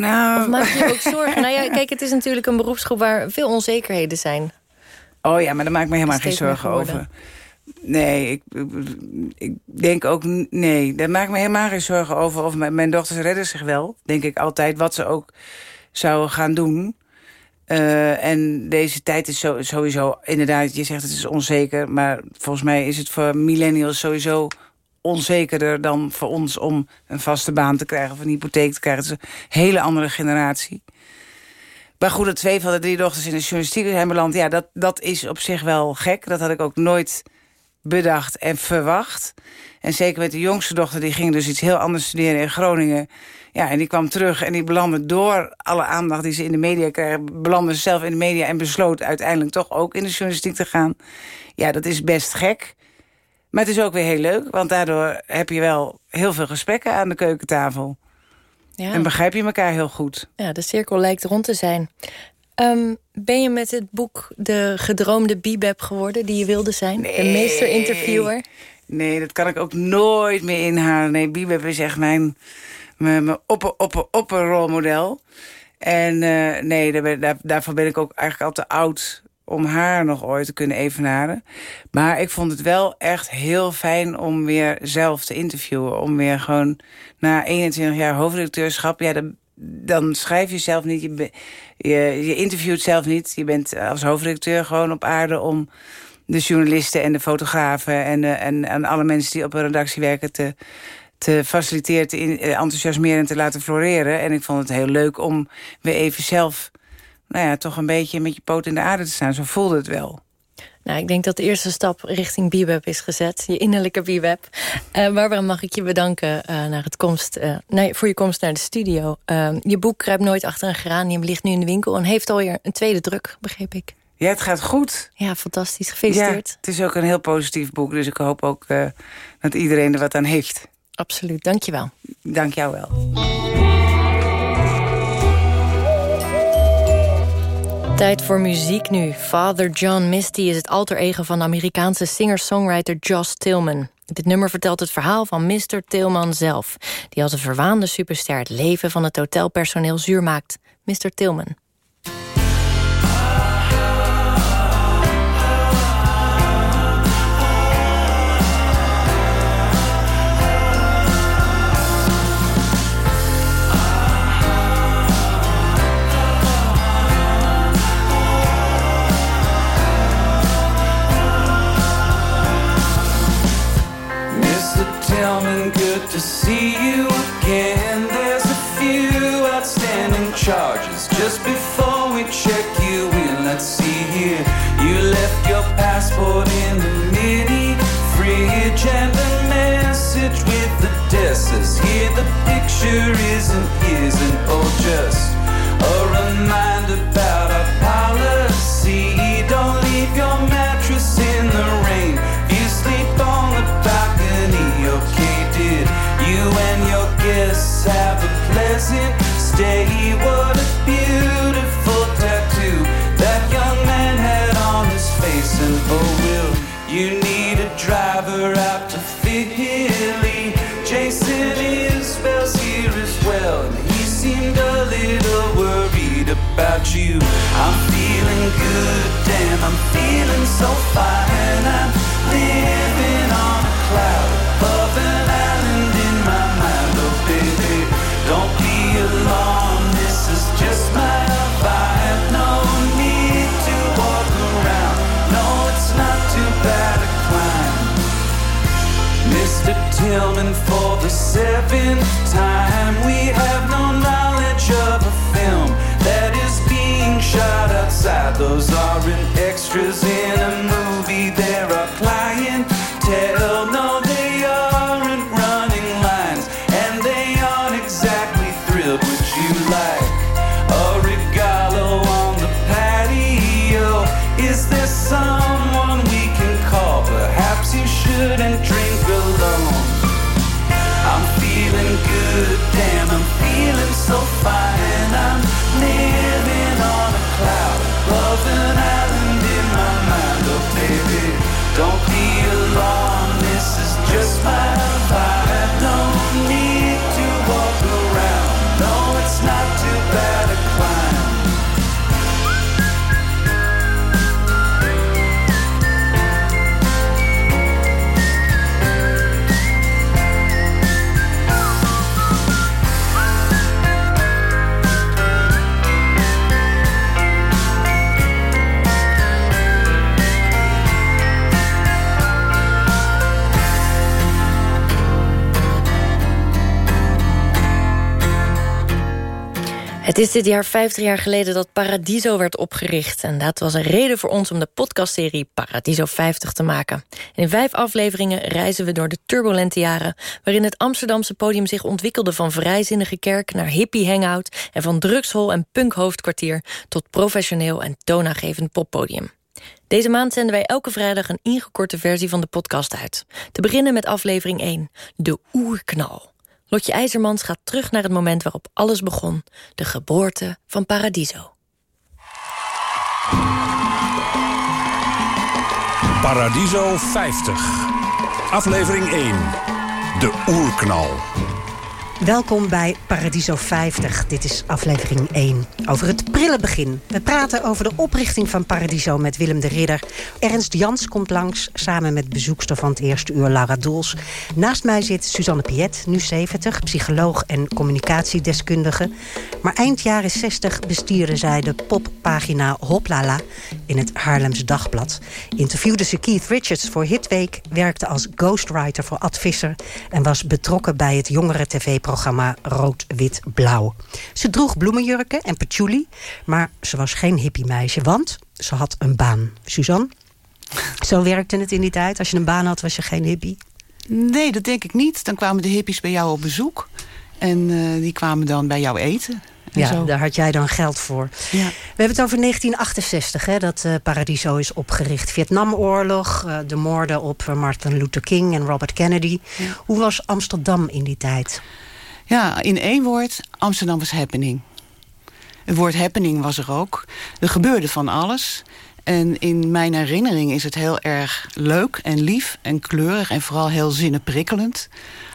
Nou... Of maak je ook zorgen? nou ja, kijk, het is natuurlijk een beroepsgroep waar veel onzekerheden zijn. Oh ja, maar daar maak ik me helemaal geen zorgen over. Nee, ik, ik denk ook... Nee, daar maak ik me helemaal geen zorgen over. Of mijn, mijn dochters redden zich wel, denk ik altijd. Wat ze ook zouden gaan doen. Uh, en deze tijd is sowieso... Inderdaad, je zegt het is onzeker. Maar volgens mij is het voor millennials sowieso onzekerder dan voor ons om een vaste baan te krijgen of een hypotheek te krijgen. Het is een hele andere generatie. Maar goed, dat twee van de drie dochters in de journalistiek zijn beland... ja, dat, dat is op zich wel gek. Dat had ik ook nooit bedacht en verwacht. En zeker met de jongste dochter, die ging dus iets heel anders studeren in Groningen. Ja, en die kwam terug en die belandde door alle aandacht die ze in de media kregen... belandde ze zelf in de media en besloot uiteindelijk toch ook in de journalistiek te gaan. Ja, dat is best gek. Maar het is ook weer heel leuk, want daardoor heb je wel heel veel gesprekken aan de keukentafel. Ja. En begrijp je elkaar heel goed. Ja, de cirkel lijkt rond te zijn. Um, ben je met het boek de gedroomde bibeb geworden die je wilde zijn? Nee. De meester-interviewer? Nee, dat kan ik ook nooit meer inhalen. Nee, bibeb is echt mijn, mijn, mijn opper, opper, opper rolmodel. En uh, nee, daar, daar, daarvoor ben ik ook eigenlijk al te oud om haar nog ooit te kunnen evenaren. Maar ik vond het wel echt heel fijn om weer zelf te interviewen. Om weer gewoon na 21 jaar hoofdredacteurschap... Ja, dan, dan schrijf je zelf niet, je, je, interviewt zelf niet. Je bent als hoofdredacteur gewoon op aarde om de journalisten en de fotografen... en, en, en alle mensen die op een redactie werken te, te faciliteren, te enthousiasmeren en te laten floreren. En ik vond het heel leuk om weer even zelf nou ja, toch een beetje met je poot in de aarde te staan. Zo voelde het wel. Nou, ik denk dat de eerste stap richting Bibeb is gezet. Je innerlijke Bibeb. Uh, Barbara, mag ik je bedanken uh, naar het komst, uh, nee, voor je komst naar de studio. je boek Kruipt nooit achter een geranium ligt nu in de winkel... en heeft alweer een tweede druk, begreep ik. Ja, het gaat goed. Ja, fantastisch. Gefeliciteerd. Ja, het is ook een heel positief boek, dus ik hoop ook dat iedereen er wat aan heeft. Absoluut, dank je wel. Dank jou wel. Tijd voor muziek nu. Father John Misty is het alter ego van de Amerikaanse singer-songwriter Josh Tillman. Dit nummer vertelt het verhaal van Mr. Tillman zelf... die als een verwaande superster het leven van het hotelpersoneel zuur maakt. Mr. Tillman. Tillman, good to see you again. There's a few outstanding charges. Just before we check you in, let's see here. You left your passport in the mini fridge and a message with the says here the picture isn't, isn't, oh, just a reminder. Good, damn, I'm feeling so fine. I'm living on a cloud above an island in my mind. Oh, baby, don't be alarmed, this is just my vibe. No need to walk around, no, it's not too bad a climb. Mr. Tillman, for the seventh extras in a Het is dit jaar 50 jaar geleden dat Paradiso werd opgericht. En dat was een reden voor ons om de podcastserie Paradiso 50 te maken. En in vijf afleveringen reizen we door de turbulente jaren... waarin het Amsterdamse podium zich ontwikkelde van vrijzinnige kerk... naar hippie hangout en van drugshol en punkhoofdkwartier... tot professioneel en toonaangevend poppodium. Deze maand zenden wij elke vrijdag een ingekorte versie van de podcast uit. Te beginnen met aflevering 1, De Oerknal. Lotje IJzermans gaat terug naar het moment waarop alles begon. De geboorte van Paradiso. Paradiso 50. Aflevering 1. De oerknal. Welkom bij Paradiso 50. Dit is aflevering 1. Over het prille begin. We praten over de oprichting van Paradiso met Willem de Ridder. Ernst Jans komt langs, samen met bezoekster van het eerste uur Laura Doels. Naast mij zit Suzanne Piet, nu 70, psycholoog en communicatiedeskundige. Maar eind jaren 60 bestierde zij de poppagina Hoplala in het Haarlems Dagblad. Interviewde ze Keith Richards voor Hitweek, werkte als ghostwriter voor Ad Visser... en was betrokken bij het jongere tv-programma programma Rood, Wit, Blauw. Ze droeg bloemenjurken en patchouli, maar ze was geen hippiemeisje, want ze had een baan. Suzanne, zo werkte het in die tijd. Als je een baan had, was je geen hippie. Nee, dat denk ik niet. Dan kwamen de hippies bij jou op bezoek. En eh, die kwamen dan bij jou eten. En Ja, zo. daar had jij dan geld voor. Ja. We hebben het over 1968, hè, dat eh, Paradiso is opgericht. Vietnamoorlog, eh, de moorden op Martin Luther King en Robert Kennedy. Hoe was Amsterdam in die tijd? Ja, in één woord, Amsterdam was happening. Het woord happening was er ook. Er gebeurde van alles. En in mijn herinnering is het heel erg leuk en lief en kleurig... en vooral heel zinnenprikkelend.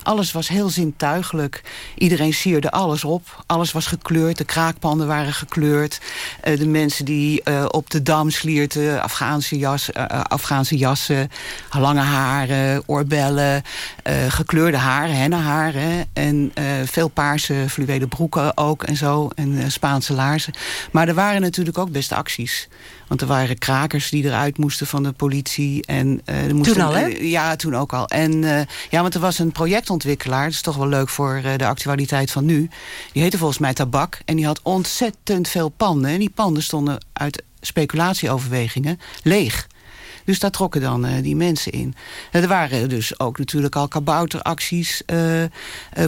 Alles was heel zintuigelijk. Iedereen sierde alles op. Alles was gekleurd. De kraakpanden waren gekleurd. Eh, de mensen die eh, op de dam slierten. Afghaanse, jas, eh, Afghaanse jassen. Lange haren, oorbellen. gekleurde haren, hennenharen. En veel paarse fluwelen broeken ook en zo. En Spaanse laarzen. Maar er waren natuurlijk ook best acties. Want er waren krakers die eruit moesten van de politie. En, eh, er moesten, Toen al, hè? ja, toen ook al. En eh, ja, want er was een projectontwikkelaar. Dat is toch wel leuk voor eh, de actualiteit van nu. Die heette volgens mij Tabak. En die had ontzettend veel panden. En die panden stonden uit speculatieoverwegingen leeg. Dus daar trokken dan eh, die mensen in. Eh, Er waren dus ook natuurlijk al kabouteracties, eh,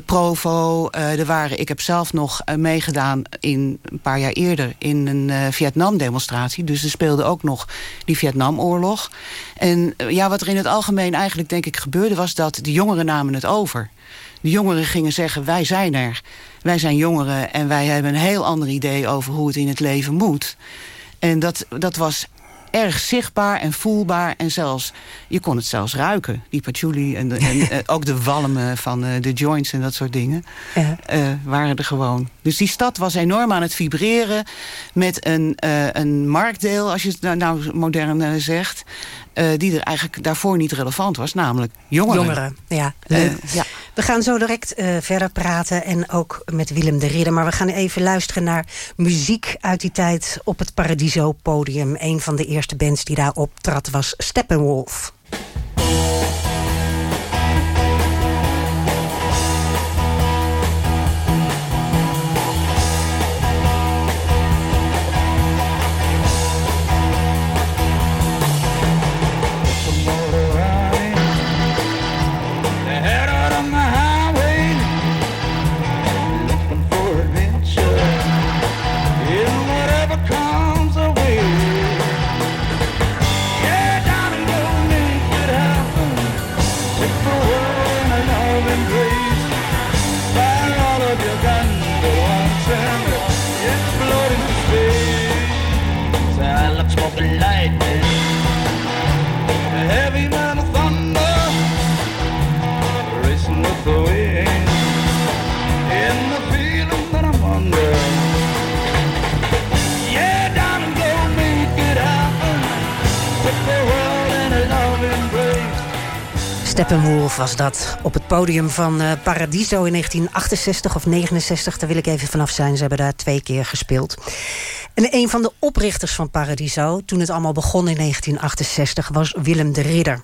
Provo. er waren, ik heb zelf nog meegedaan in, een paar jaar eerder in een Vietnam-demonstratie. Dus er speelde ook nog die Vietnamoorlog. En ja, wat er in het algemeen eigenlijk denk ik gebeurde... was dat de jongeren namen het over. de jongeren gingen zeggen, wij zijn er. Wij zijn jongeren en wij hebben een heel ander idee over hoe het in het leven moet. En dat, dat was erg zichtbaar en voelbaar. En zelfs, je kon het zelfs ruiken. Die patchouli en, de, en uh, ook de walmen van uh, de joints en dat soort dingen. Ja. Uh, waren er gewoon. Dus die stad was enorm aan het vibreren. Met een, een marktdeel, als je het nou, nou modern zegt. die er eigenlijk daarvoor niet relevant was. Namelijk jongeren. Jongeren, ja. ja. We gaan zo direct verder praten. En ook met Willem de Ridder. Maar we gaan even luisteren naar muziek uit die tijd op het Paradiso podium. Een van de eerste bands die daar optrad was Steppenwolf. Steppenwolf was dat op het podium van uh, Paradiso in 1968 of 69. Daar wil ik even vanaf zijn. Ze hebben daar twee keer gespeeld. En een van de oprichters van Paradiso, toen het allemaal begon in 1968, was Willem de Ridder.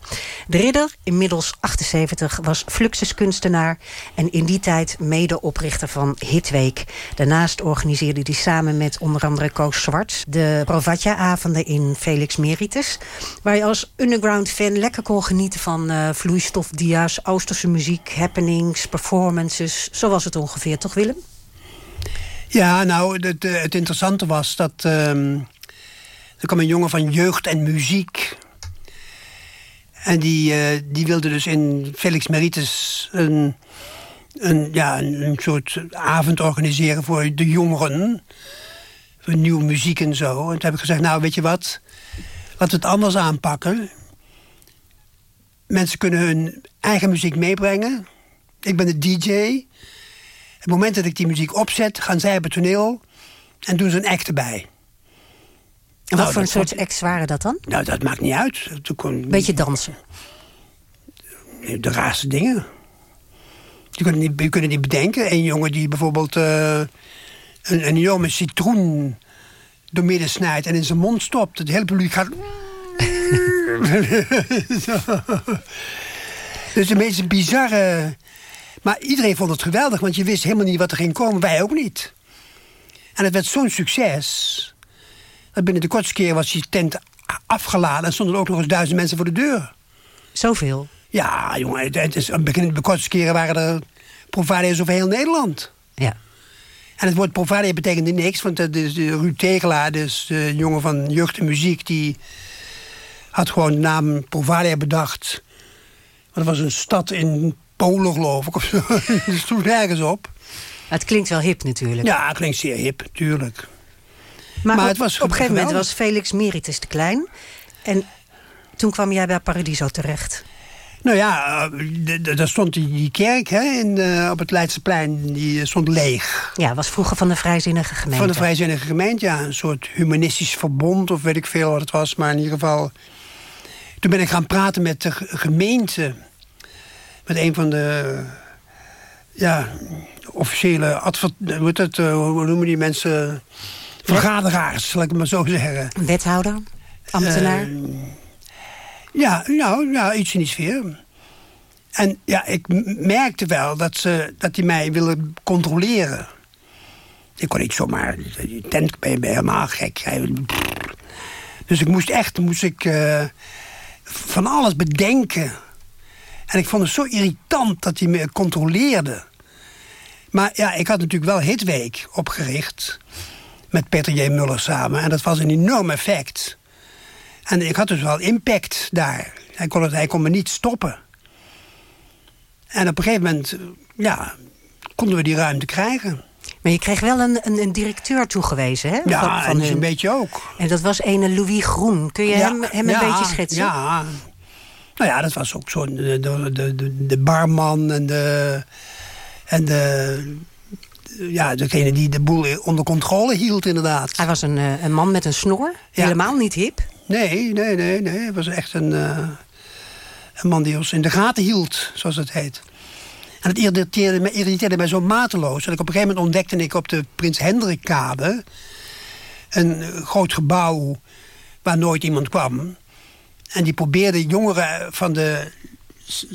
De Ridder, inmiddels 78, was fluxuskunstenaar en in die tijd medeoprichter van Hitweek. Daarnaast organiseerde hij samen met onder andere Koos Zwart de Provatja-avonden in Felix Meritus, waar je als underground-fan lekker kon genieten van uh, vloeistofdia's, Oosterse muziek, happenings, performances. Zo was het ongeveer, toch Willem? Ja, nou, het, het interessante was dat... Um, er kwam een jongen van jeugd en muziek. En die, uh, die wilde dus in Felix Meritus een, een, ja, een, soort avond organiseren voor de jongeren. Voor nieuwe muziek en zo. En toen heb ik gezegd, nou, weet je wat? Laten we het anders aanpakken. Mensen kunnen hun eigen muziek meebrengen. Ik ben de DJ het moment dat ik die muziek opzet, gaan zij op het toneel en doen ze een act erbij. En wat voor een soort acts waren dat dan? Nou, dat maakt niet uit. Kon... Beetje dansen? De raarste dingen. Je kunt, niet, je kunt het niet bedenken. Een jongen die bijvoorbeeld uh, een, een enorme citroen doormidden snijdt... en in zijn mond stopt. Het hele publiek gaat... dus de meest bizarre maar iedereen vond het geweldig, want je wist helemaal niet wat er ging komen. Wij ook niet. En het werd zo'n succes. Dat binnen de kortste keer was die tent afgeladen... en stonden er ook nog eens duizend mensen voor de deur. Zoveel? Ja, jongen. Het is, de kortste keren waren er providers over heel Nederland. Ja. En het woord provider betekende niks, want de, de, de Ruud Tegelaar, dus de jongen van Jeugd en Muziek... die had gewoon de naam provider bedacht. Want dat was een stad in Polen, geloof ik. Of zo. dus stond nergens op. Het klinkt wel hip natuurlijk. Ja, het klinkt zeer hip, tuurlijk. Maar, maar het was op een gegeven moment was Felix Meritus te klein. En toen kwam jij bij Paradiso terecht. Nou ja, eh, daar stond die, kerk hè, in, uh, op het Leidseplein, die stond leeg. Ja, was vroeger van de Vrijzinnige Gemeente. Van de Vrijzinnige Gemeente, ja. Een soort humanistisch verbond, of weet ik veel wat het was. Maar in ieder geval... Toen ben ik gaan praten met de gemeente met een van de ja, officiële hoe, het, uh, hoe noemen die mensen? Vergaderaars, zal ik het maar zo zeggen. Wethouder? Ambtenaar? Uh, ja, nou, ja, iets in die sfeer. En ja, ik merkte wel dat, ze, dat die mij willen controleren. Ik kon niet zomaar... Die tent ben je helemaal gek. Dus ik moest echt moest ik, uh, van alles bedenken en ik vond het zo irritant dat hij me controleerde. Maar ja, ik had natuurlijk wel Hitweek opgericht. Met Peter J. Muller samen. En dat was een enorm effect. En ik had dus wel impact daar. Hij kon, het, hij kon me niet stoppen. En op een gegeven moment, ja, konden we die ruimte krijgen. Maar je kreeg wel een, een, een directeur toegewezen, hè? Ja, van, van en een beetje ook. En dat was ene Louis Groen. Kun je Ja, hem, hem een beetje schetsen? Ja. Nou ja, dat was ook zo de, de, de, de, de barman en de... En de ja, degene die de boel onder controle hield, inderdaad. Hij was een, eh, een man met een snor. Ja. Helemaal niet hip. Nee, nee, nee, nee. Hij was echt een, eh, een man die ons in de gaten hield, zoals het heet. En het irriteerde, me, irriteerde mij zo mateloos. Dat ik op een gegeven moment ontdekte ik op de Prins Hendrikkade... een eh, groot gebouw waar nooit iemand kwam. En die probeerde jongeren van de...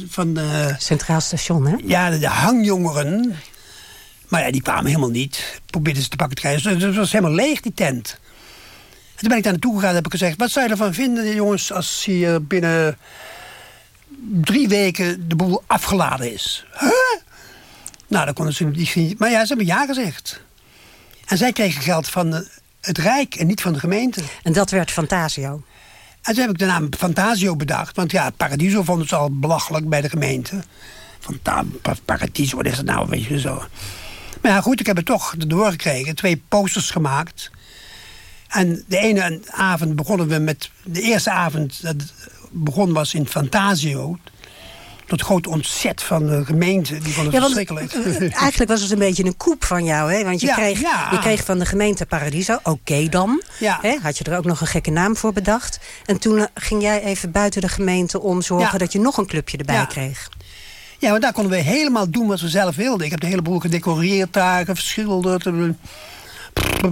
Van de Centraal station, hè? ja, de, de hangjongeren. Maar ja, die kwamen helemaal niet. Probeerden ze te pakken te krijgen. Dus het was helemaal leeg, die tent. En toen ben ik daar naartoe gegaan en heb ik gezegd... wat zou je ervan vinden, jongens, als hier binnen drie weken de boel afgeladen is? Huh? Nou, dan konden ze niet... Maar ja, ze hebben ja gezegd. En zij kregen geld van het Rijk en niet van de gemeente. En dat werd Fantasio. En toen heb ik de naam Fantasio bedacht. Want ja, Paradiso vonden ze al belachelijk bij de gemeente. Fanta Pa- Paradiso, wat is dat nou? Weet je zo. Maar ja, goed, ik heb het toch erdoor gekregen. Twee posters gemaakt. En de ene avond begonnen we met... De eerste avond dat begon was in Fantasio. Tot groot ontzet van de gemeente. Die vond het Ja, want, verschrikkelijk. eigenlijk was het een beetje een koep van jou, hè? Want je, Ja, kreeg, ja. je kreeg van de gemeente Paradiso, oké dan. Ja. Hè? Had je er ook nog een gekke naam voor bedacht. En toen eh, ging jij even buiten de gemeente om zorgen dat je nog een clubje erbij kreeg. Ja, want daar konden we helemaal doen wat we zelf wilden. Ik heb de hele boel gedecoreerd daar, verschilderd. eh,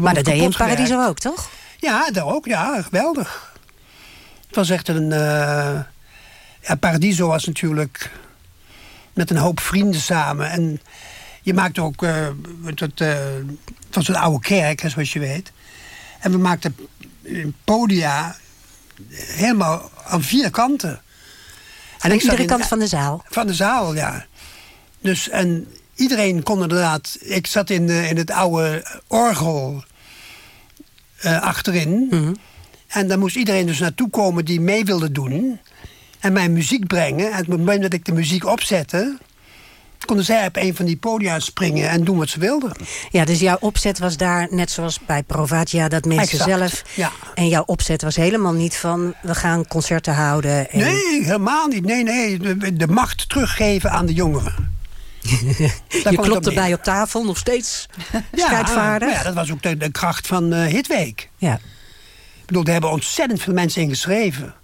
Maar dat deed je in. Paradiso ook, toch? Ja, daar ook. Ja, geweldig. Het was echt een... eh, ja, Paradiso was natuurlijk met een hoop vrienden samen. En je maakte ook... eh, het, eh, het was een oude kerk, hè, zoals je weet. En we maakten eh, podia helemaal aan vier kanten. En Aan iedere in- kant van de zaal. van de zaal, ja. Dus en iedereen kon inderdaad... Ik zat in, de, in het oude orgel eh, achterin. Mhm. En daar moest iedereen dus naartoe komen die mee wilde doen. En mijn muziek brengen. En op het moment dat ik de muziek opzette... konden zij op een van die podia springen en doen wat ze wilden. Ja, dus jouw opzet was daar, net zoals bij Provatia, dat mensen Exact, zelf... ja. En jouw opzet was helemaal niet van, we gaan concerten houden. En... Nee, helemaal niet. Nee, nee. De, de macht teruggeven aan de jongeren. Je klopt erbij op tafel, nog steeds Ja, ja, dat was ook de, de kracht van eh, Hitweek. Ja. Ik bedoel, daar hebben ontzettend veel mensen in geschreven.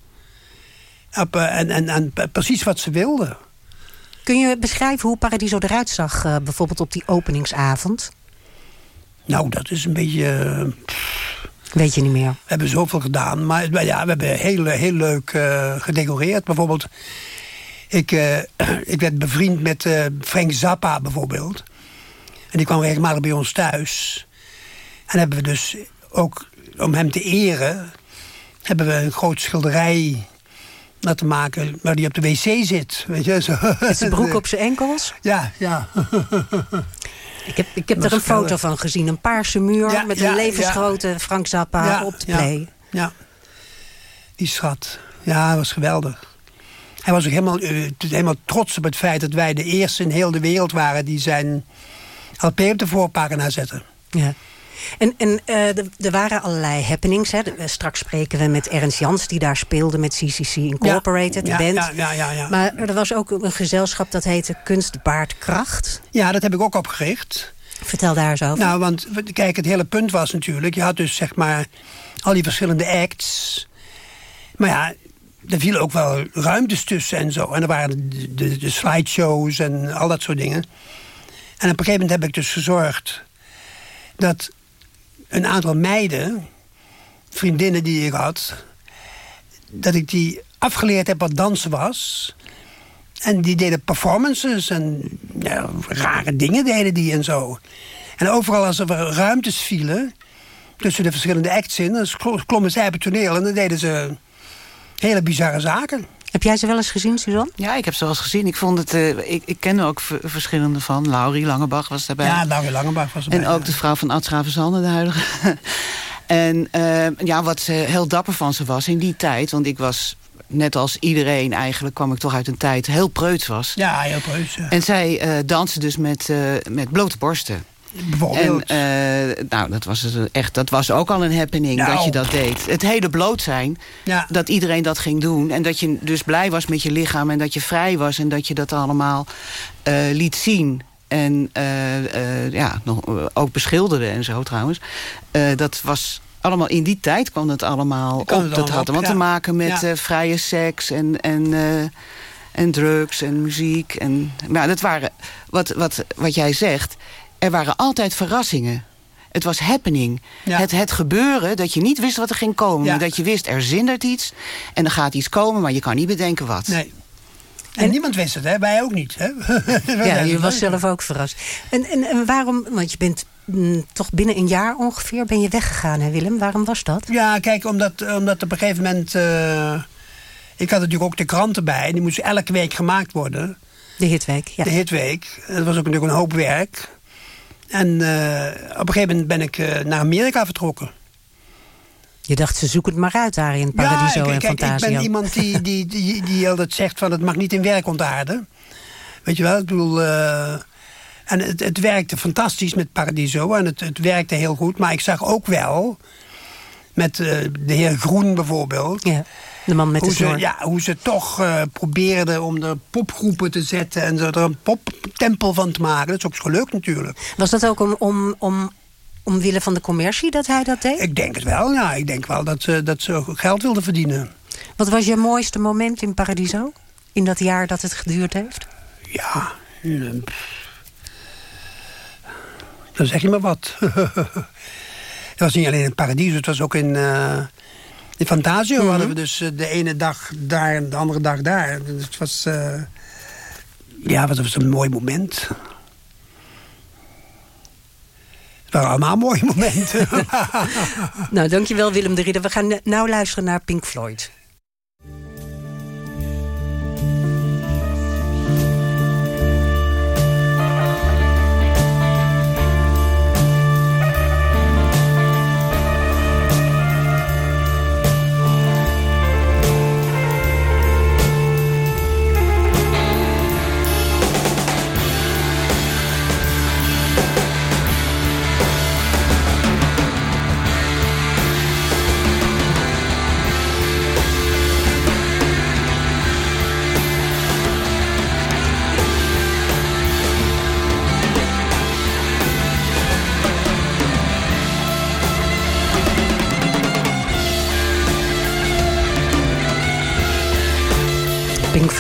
Op, en, en, en precies wat ze wilden. Kun je beschrijven hoe Paradiso eruit zag, eh, bijvoorbeeld op die openingsavond? Nou, dat is een beetje... eh, Weet je niet meer. we hebben zoveel gedaan. Maar, ja, we hebben heel, heel leuk eh, gedecoreerd. Bijvoorbeeld, ik, ik werd bevriend met Frank Zappa bijvoorbeeld. En die kwam regelmatig bij ons thuis. En hebben we dus ook, om hem te eren... hebben we een groot schilderij laten maken... waar hij op de wc zit. Weet je, zo. Met zijn broek op zijn enkels. Ja, ja. Ik heb, ik heb er een foto van gezien. Een paarse muur Ja, met ja, een levensgrote Frank Zappa op de play. Ja, die schat. Ja, dat was geweldig. Hij was ook helemaal, eh, helemaal trots op het feit dat wij de eerste in heel de wereld waren... die zijn LP op de voorpagina zetten. Ja. En, en eh, er- waren allerlei happenings. Hè. De- Straks spreken we met Ernst Jans, die daar speelde met CCC Incorporated, ja, de band. Ja, ja. Maar er was ook een gezelschap dat heette Kunst Baart Kracht. ja, dat heb ik ook opgericht. Vertel daar eens over. Nou, want kijk, het hele punt was natuurlijk... je had dus zeg maar al die verschillende acts. Maar ja, er vielen ook wel ruimtes tussen en zo. En er waren de, de, de slideshows en al dat soort dingen. En op een gegeven moment heb ik dus gezorgd... dat een aantal meiden, vriendinnen die ik had... dat ik die afgeleerd heb wat dansen was... En die deden performances en ja, rare dingen deden die en zo. En overal als er ruimtes vielen tussen de verschillende acts in... dan klo- klommen zij op het toneel en dan deden ze hele bizarre zaken. Heb jij ze wel eens gezien, Suzanne? Ja, ik heb ze wel eens gezien. Ik, vond het, eh, ik, ik ken er ook verschillende van. Laurie Langebach was daarbij. Ja, Laurie Langebach was erbij. En ook de vrouw van Ad Schravenzande, de huidige. en eh, ja, wat ze heel dapper van ze was in die tijd... want ik was net als iedereen eigenlijk... kwam ik toch uit een tijd heel preuts was. Ja, heel preuts. ja. En zij eh danste dus met, eh, met blote borsten. Bijvoorbeeld. En eh, nou, dat was, dus echt, dat was ook al een happening Nou. dat je dat deed. Het hele bloot zijn, Ja. dat iedereen dat ging doen. En dat je dus blij was met je lichaam en dat je vrij was... en dat je dat allemaal eh, liet zien. En eh, ja, nog, ook beschilderde en zo trouwens. Dat was allemaal in die tijd kwam het allemaal op. dat allemaal had op, wat te maken met Ja. vrije seks en, en, en drugs en muziek. En, maar dat waren, wat, wat, wat jij zegt, er waren altijd verrassingen. Het was happening. Ja. Het, het gebeuren, dat je niet wist wat er ging komen. Ja. Dat je wist, er zindert iets. En er gaat iets komen, maar je kan niet bedenken wat. Nee. En, niemand wist het, hè? Wij ook niet. Hè? Ja, je was zelf ook verrast. En, en, en waarom, want je bent mm, toch binnen een jaar ongeveer ben je weggegaan, hè Willem? Waarom was dat? Ja, kijk, omdat, omdat op een gegeven moment... eh, ik had natuurlijk ook de kranten bij. Die moesten elke week gemaakt worden. De hitweek, ja. De hitweek. Dat was ook natuurlijk een hoop werk. En eh, op een gegeven moment ben ik eh, naar Amerika vertrokken. Je dacht, ze zoeken het maar uit daar in Paradiso ja, en kijk, ik Fantasia. ben iemand die, die, die, die altijd zegt van het mag niet in werk ontaarden. Weet je wel, ik bedoel... eh, en het, het werkte fantastisch met Paradiso en het, het werkte heel goed. Maar ik zag ook wel, met de heer Groen bijvoorbeeld... Ja, de man met de hoe ze, snor. ja, hoe ze toch eh, probeerden om er popgroepen te zetten... en er een poptempel van te maken. Dat is ook gelukt natuurlijk. Was dat ook om, om, om, omwille van de commercie dat hij dat deed? Ik denk het wel, ja. Ik denk wel dat ze, dat ze geld wilden verdienen. Wat was je mooiste moment in Paradiso? In dat jaar dat het geduurd heeft? Ja, eh, dan zeg je maar wat. het was niet alleen in Paradiso, het was ook in, eh in Fantasio. Mhm. hadden we dus eh, de ene dag daar en de andere dag daar. Dus het was, eh, ja, het was een mooi moment. Het waren allemaal mooie momenten. Nou, dankjewel Willem de Ridder. We gaan nou luisteren naar Pink Floyd.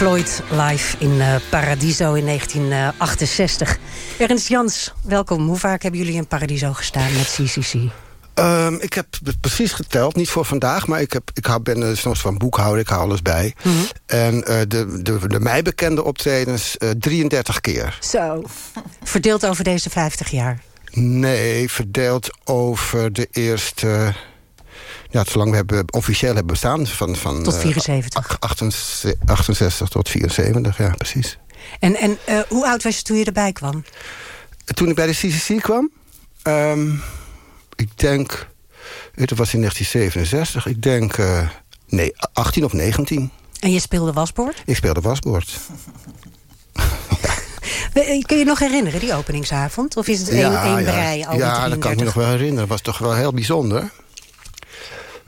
Floyd live in eh, Paradiso in 1968. Ernst Jans, welkom. Hoe vaak hebben jullie in Paradiso gestaan met CCC? Ehm, ik heb het precies geteld, niet voor vandaag... maar ik, heb, ik hou- ben soort van boekhouder, ik hou alles bij. Mhm. En eh, de, de, de mij bekende optredens eh 33 keer. Zo. Verdeeld over deze 50 jaar. Nee, verdeeld over de eerste... Ja, zolang we hebben, officieel hebben bestaan. Van, van, Tot eh, 74. 68, 68 tot 74, ja, precies. En, en eh, hoe oud was je toen je erbij kwam? Toen ik bij de CCC kwam... ehm, ik denk... Het was in 1967. Ik denk... eh, nee, 18 of 19. En je speelde wasbord? Ik speelde wasbord. Kun je nog herinneren, die openingsavond? Of is het één, één brei al ja dat kan ik me 33? nog wel herinneren. Dat was toch wel heel bijzonder.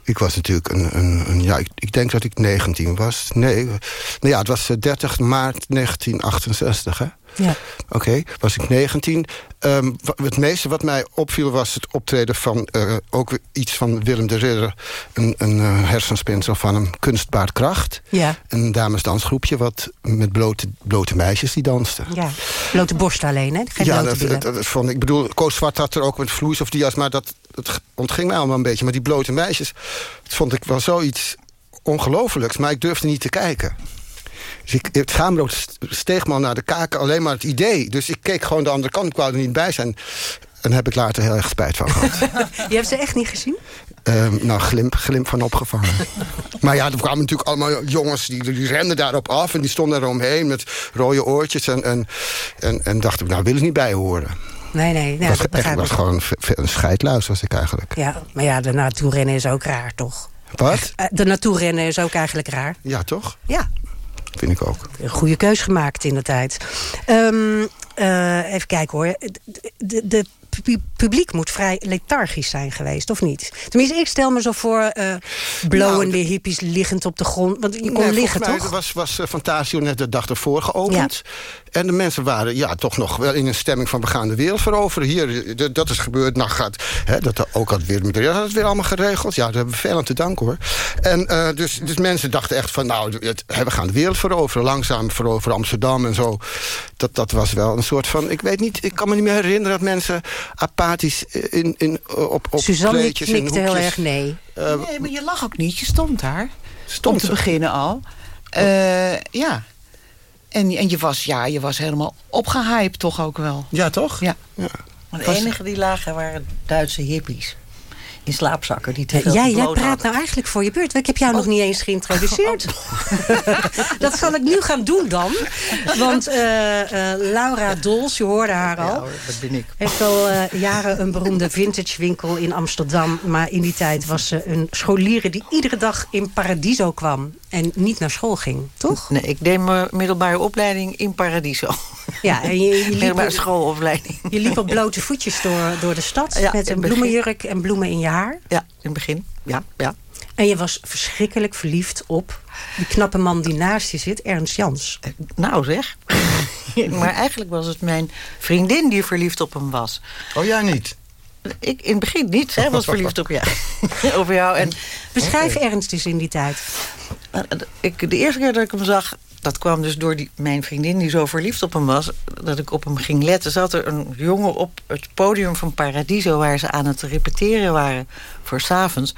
Ik was natuurlijk een... een, een ja, ik, ik denk dat ik 19 was. Nee, nou ja, het was eh, 30 maart 1968, hè? Ja. Oké, was ik 19. Ehm, het meeste wat mij opviel was het optreden van... eh, ook iets van Willem de Ridder. Een, een eh, hersenspinsel van een kunstbaar kracht. Ja, Een damesdansgroepje wat met blote, blote meisjes die dansten. ja. Blote borst alleen, hè? Geen ja, dat, dat, dat vond ik. Bedoel, Koos Zwart had er ook met vloeistof dias, maar dat, dat ontging mij allemaal een beetje. Maar die blote meisjes, dat vond ik wel zoiets ongelofelijks. Maar ik durfde niet te kijken. Dus ik, het schaamrood st- steeg me naar de kaken, alleen maar het idee. Dus ik keek gewoon de andere kant, ik wou er niet bij zijn. En daar heb ik later heel erg spijt van gehad. Je hebt ze echt niet gezien? Ehm, nou, glimp, glimp van opgevangen. maar ja, er kwamen natuurlijk allemaal jongens... Die, die renden daarop af en die stonden eromheen... met rode oortjes en, en, en, en dachten... nou, wil ik niet bij horen. Nee, nee. Ja, was, dat echt, was gewoon een scheidluis was ik eigenlijk. Ja, maar ja, daarna toerennen is ook raar, toch? Wat? Eh, de naartoe rennen is ook eigenlijk raar. Ja, toch? Ja. Vind ik ook. Een goede keus gemaakt in de tijd. Ehm, eh, even kijken hoor. De, de, de pu- publiek moet vrij lethargisch zijn geweest, of niet? Tenminste, ik stel me zo voor... eh blowende hippies liggend op de grond. Want je kon Nee, liggen, mij toch? was, was eh, Fantasio net de dag ervoor geopend. En de mensen waren ja, toch nog wel in een stemming van... we gaan de wereld veroveren. Hier, dat is gebeurd. Nou gaat, hè, dat ook had weer, dat is weer allemaal geregeld. Ja, daar hebben we veel aan te danken, hoor. En dus, dus mensen dachten echt van... nou, het, hè, we gaan de wereld veroveren. Langzaam veroveren Amsterdam en zo. Dat, dat was wel een soort van... ik weet niet, ik kan me niet meer herinneren... dat mensen apathisch in, in, op, op Suzanne kleedjes en knikte heel hoekjes- erg nee. nee, maar je lag ook niet. Je stond daar. Stond om te beginnen al. Eh, ja. En, en je, was, ja, je was helemaal opgehyped toch ook wel. Ja, toch? Ja. Maar de enige die lagen waren Duitse hippies. In slaapzakken die te veel jij, jij praat hadden. nou eigenlijk voor je beurt. Ik heb jou nog niet eens geïntroduceerd. dat zal ik nu gaan doen dan. Want eh, eh, Laura Dols, je hoorde haar al... Ja, dat ben ik. heeft al eh, jaren een beroemde vintage winkel in Amsterdam. Maar in die tijd was ze een scholier die iedere dag in Paradiso kwam. En niet naar school ging, toch? Nee, ik deed mijn middelbare opleiding in Paradiso. Ja, en je, je, liep, Middelbare schoolopleiding. je liep op blote voetjes door, door de stad. Ja, met een bloemenjurk en bloemen in je haar. Ja, in het begin. Ja, ja. En je was verschrikkelijk verliefd op die knappe man die naast je zit, Ernst Jans. Nou zeg. maar eigenlijk was het mijn vriendin die verliefd op hem was. Oh, jij niet? Ik in het begin niet. Zij was verliefd op jou. op jou. En, Beschrijf Ernst eens in die tijd. ik, de eerste keer dat ik hem zag... dat kwam dus door die, mijn vriendin die zo verliefd op hem was... dat ik op hem ging letten. Zat er een jongen op het podium van Paradiso... waar ze aan het repeteren waren voor s'avonds.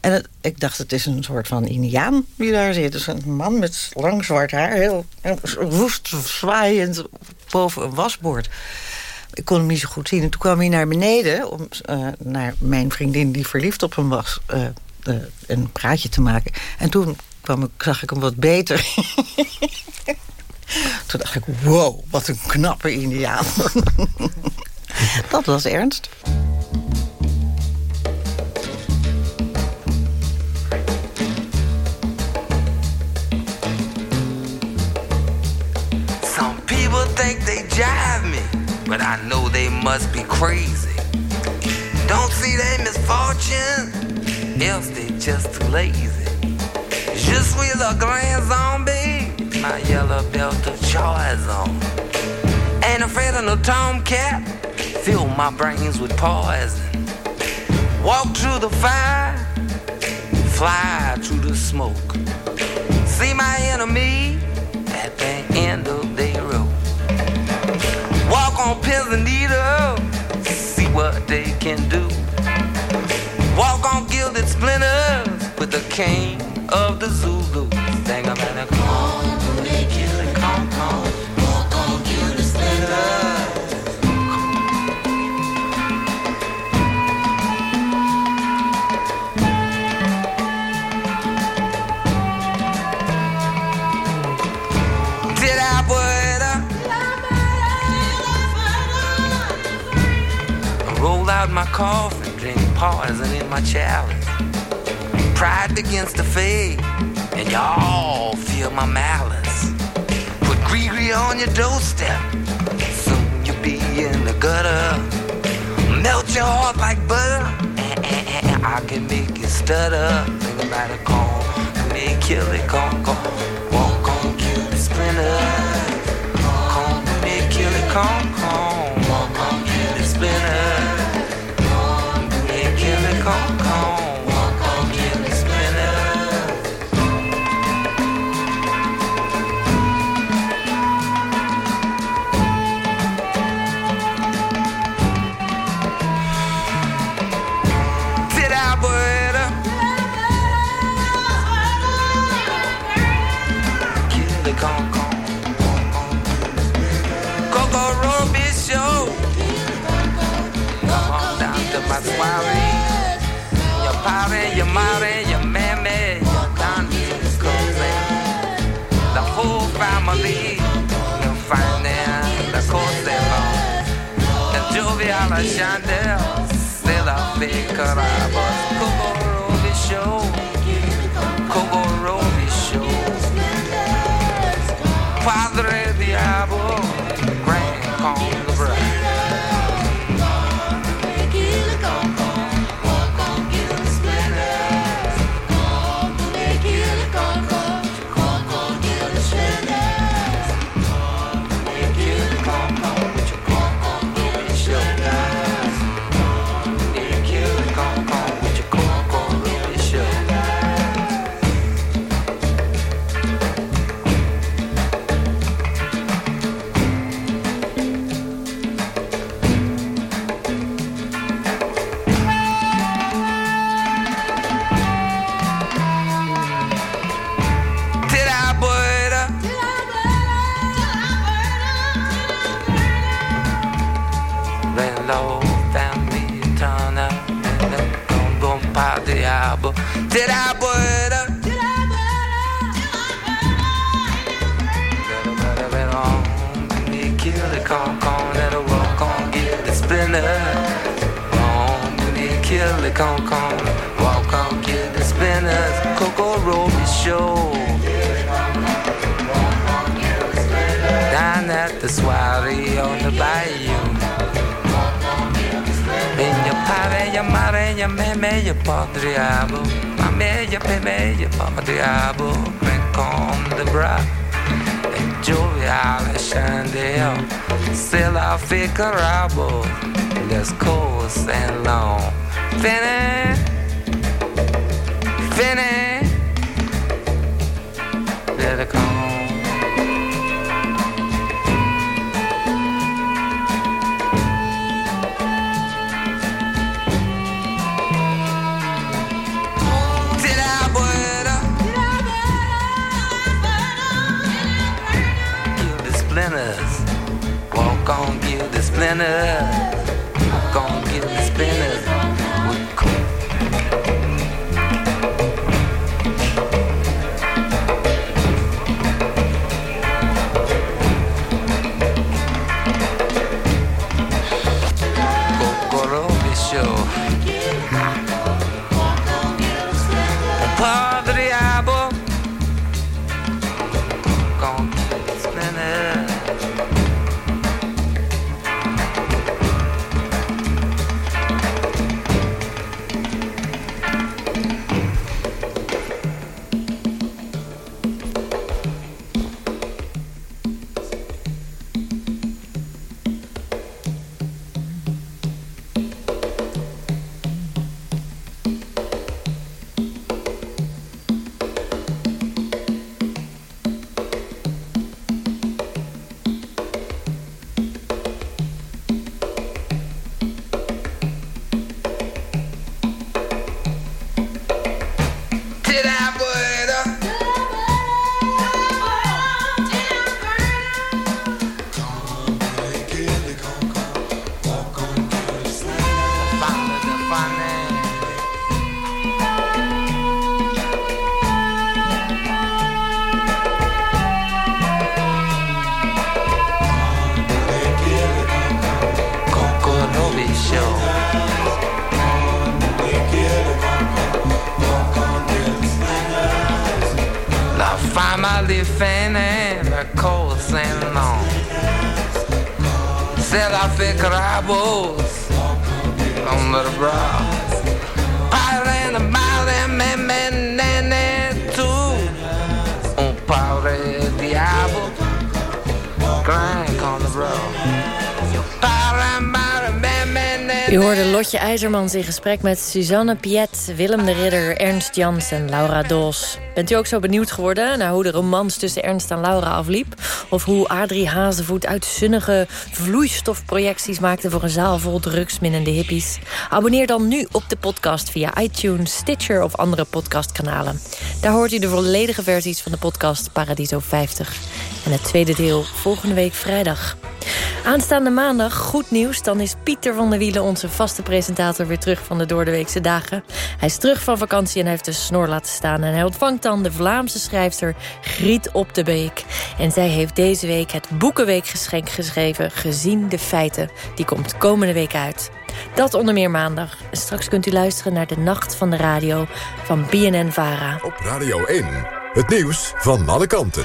En het- ik dacht, het is een soort van indiaan die daar zit. Dus een man met lang zwart haar, heel heel woest zwaaiend boven een wasbord. Ik kon hem niet zo goed zien. En toen kwam hij naar beneden om eh, naar mijn vriendin die verliefd op hem was... eh, eh, een praatje te maken. En toen kwam ik, zag ik hem wat beter. toen dacht ik, wow, wat een knappe indiaan. Dat was ernst. Some people think they jive but I know they must be crazy. Don't see their misfortune, else they just too lazy. Just suis le grand zombie, my yellow belt of choice on. Ain't afraid of no tomcat, fill my brains with poison. Walk through the fire, fly through the smoke. See my enemy at the end of gonna pin the needle, see what they can do. Walk on gilded splinters with the cane of the Zulu. Sing a man a call, make it a call. My coffin, drink poison in my chalice. Pride against the faith, and y'all feel my malice. Put Gregory on your doorstep, soon you'll be in the gutter. Melt your heart like butter, and, I can make you stutter. Think about it, come, me kill it, come, come. Walk on, kill the splinter. Come, me kill it, come, come. stop worrying. You're pouting, you're mouthing, mammy, you're done closing. The whole family, you're finding the costello. And The jovial Chandel, c'est la fée carabos. Kogoro Show, Kogoro Show. Padre Diablo. The soiree on the bayou. Areia, maranha, vermelha, pó diabo. pe vermelha, pó diabo. Vem com de bra. Juve Alexandre, se lá fica rabo. Let's go, and long. Fini, fini. Let it come. tennis. IJzermans in gesprek met Suzanne Piet, Willem de Ridder, Ernst Jans en Laura Dols. Bent u ook zo benieuwd geworden naar hoe de romans tussen Ernst en Laura afliep? Of hoe Adrie Hazenvoet uitzinnige vloeistofprojecties maakte voor een zaal vol drugsminnende hippies? Abonneer dan nu op de podcast via iTunes, Stitcher of andere podcastkanalen. Daar hoort u de volledige versies van de podcast Paradiso 50. En het tweede deel volgende week vrijdag. Aanstaande maandag, goed nieuws, dan is Pieter van der Wielen... onze vaste presentator weer terug van de doordeweekse dagen. Hij is terug van vakantie en heeft de snor laten staan... en hij ontvangt dan de Vlaamse schrijfster Griet op de Beek. En zij heeft deze week het Boekenweekgeschenk geschreven... Gezien de Feiten. Die komt komende week uit. Dat onder meer maandag. Straks kunt u luisteren naar de Nacht van de Radio van BNN-VARA. Op Radio 1, het nieuws van alle kanten.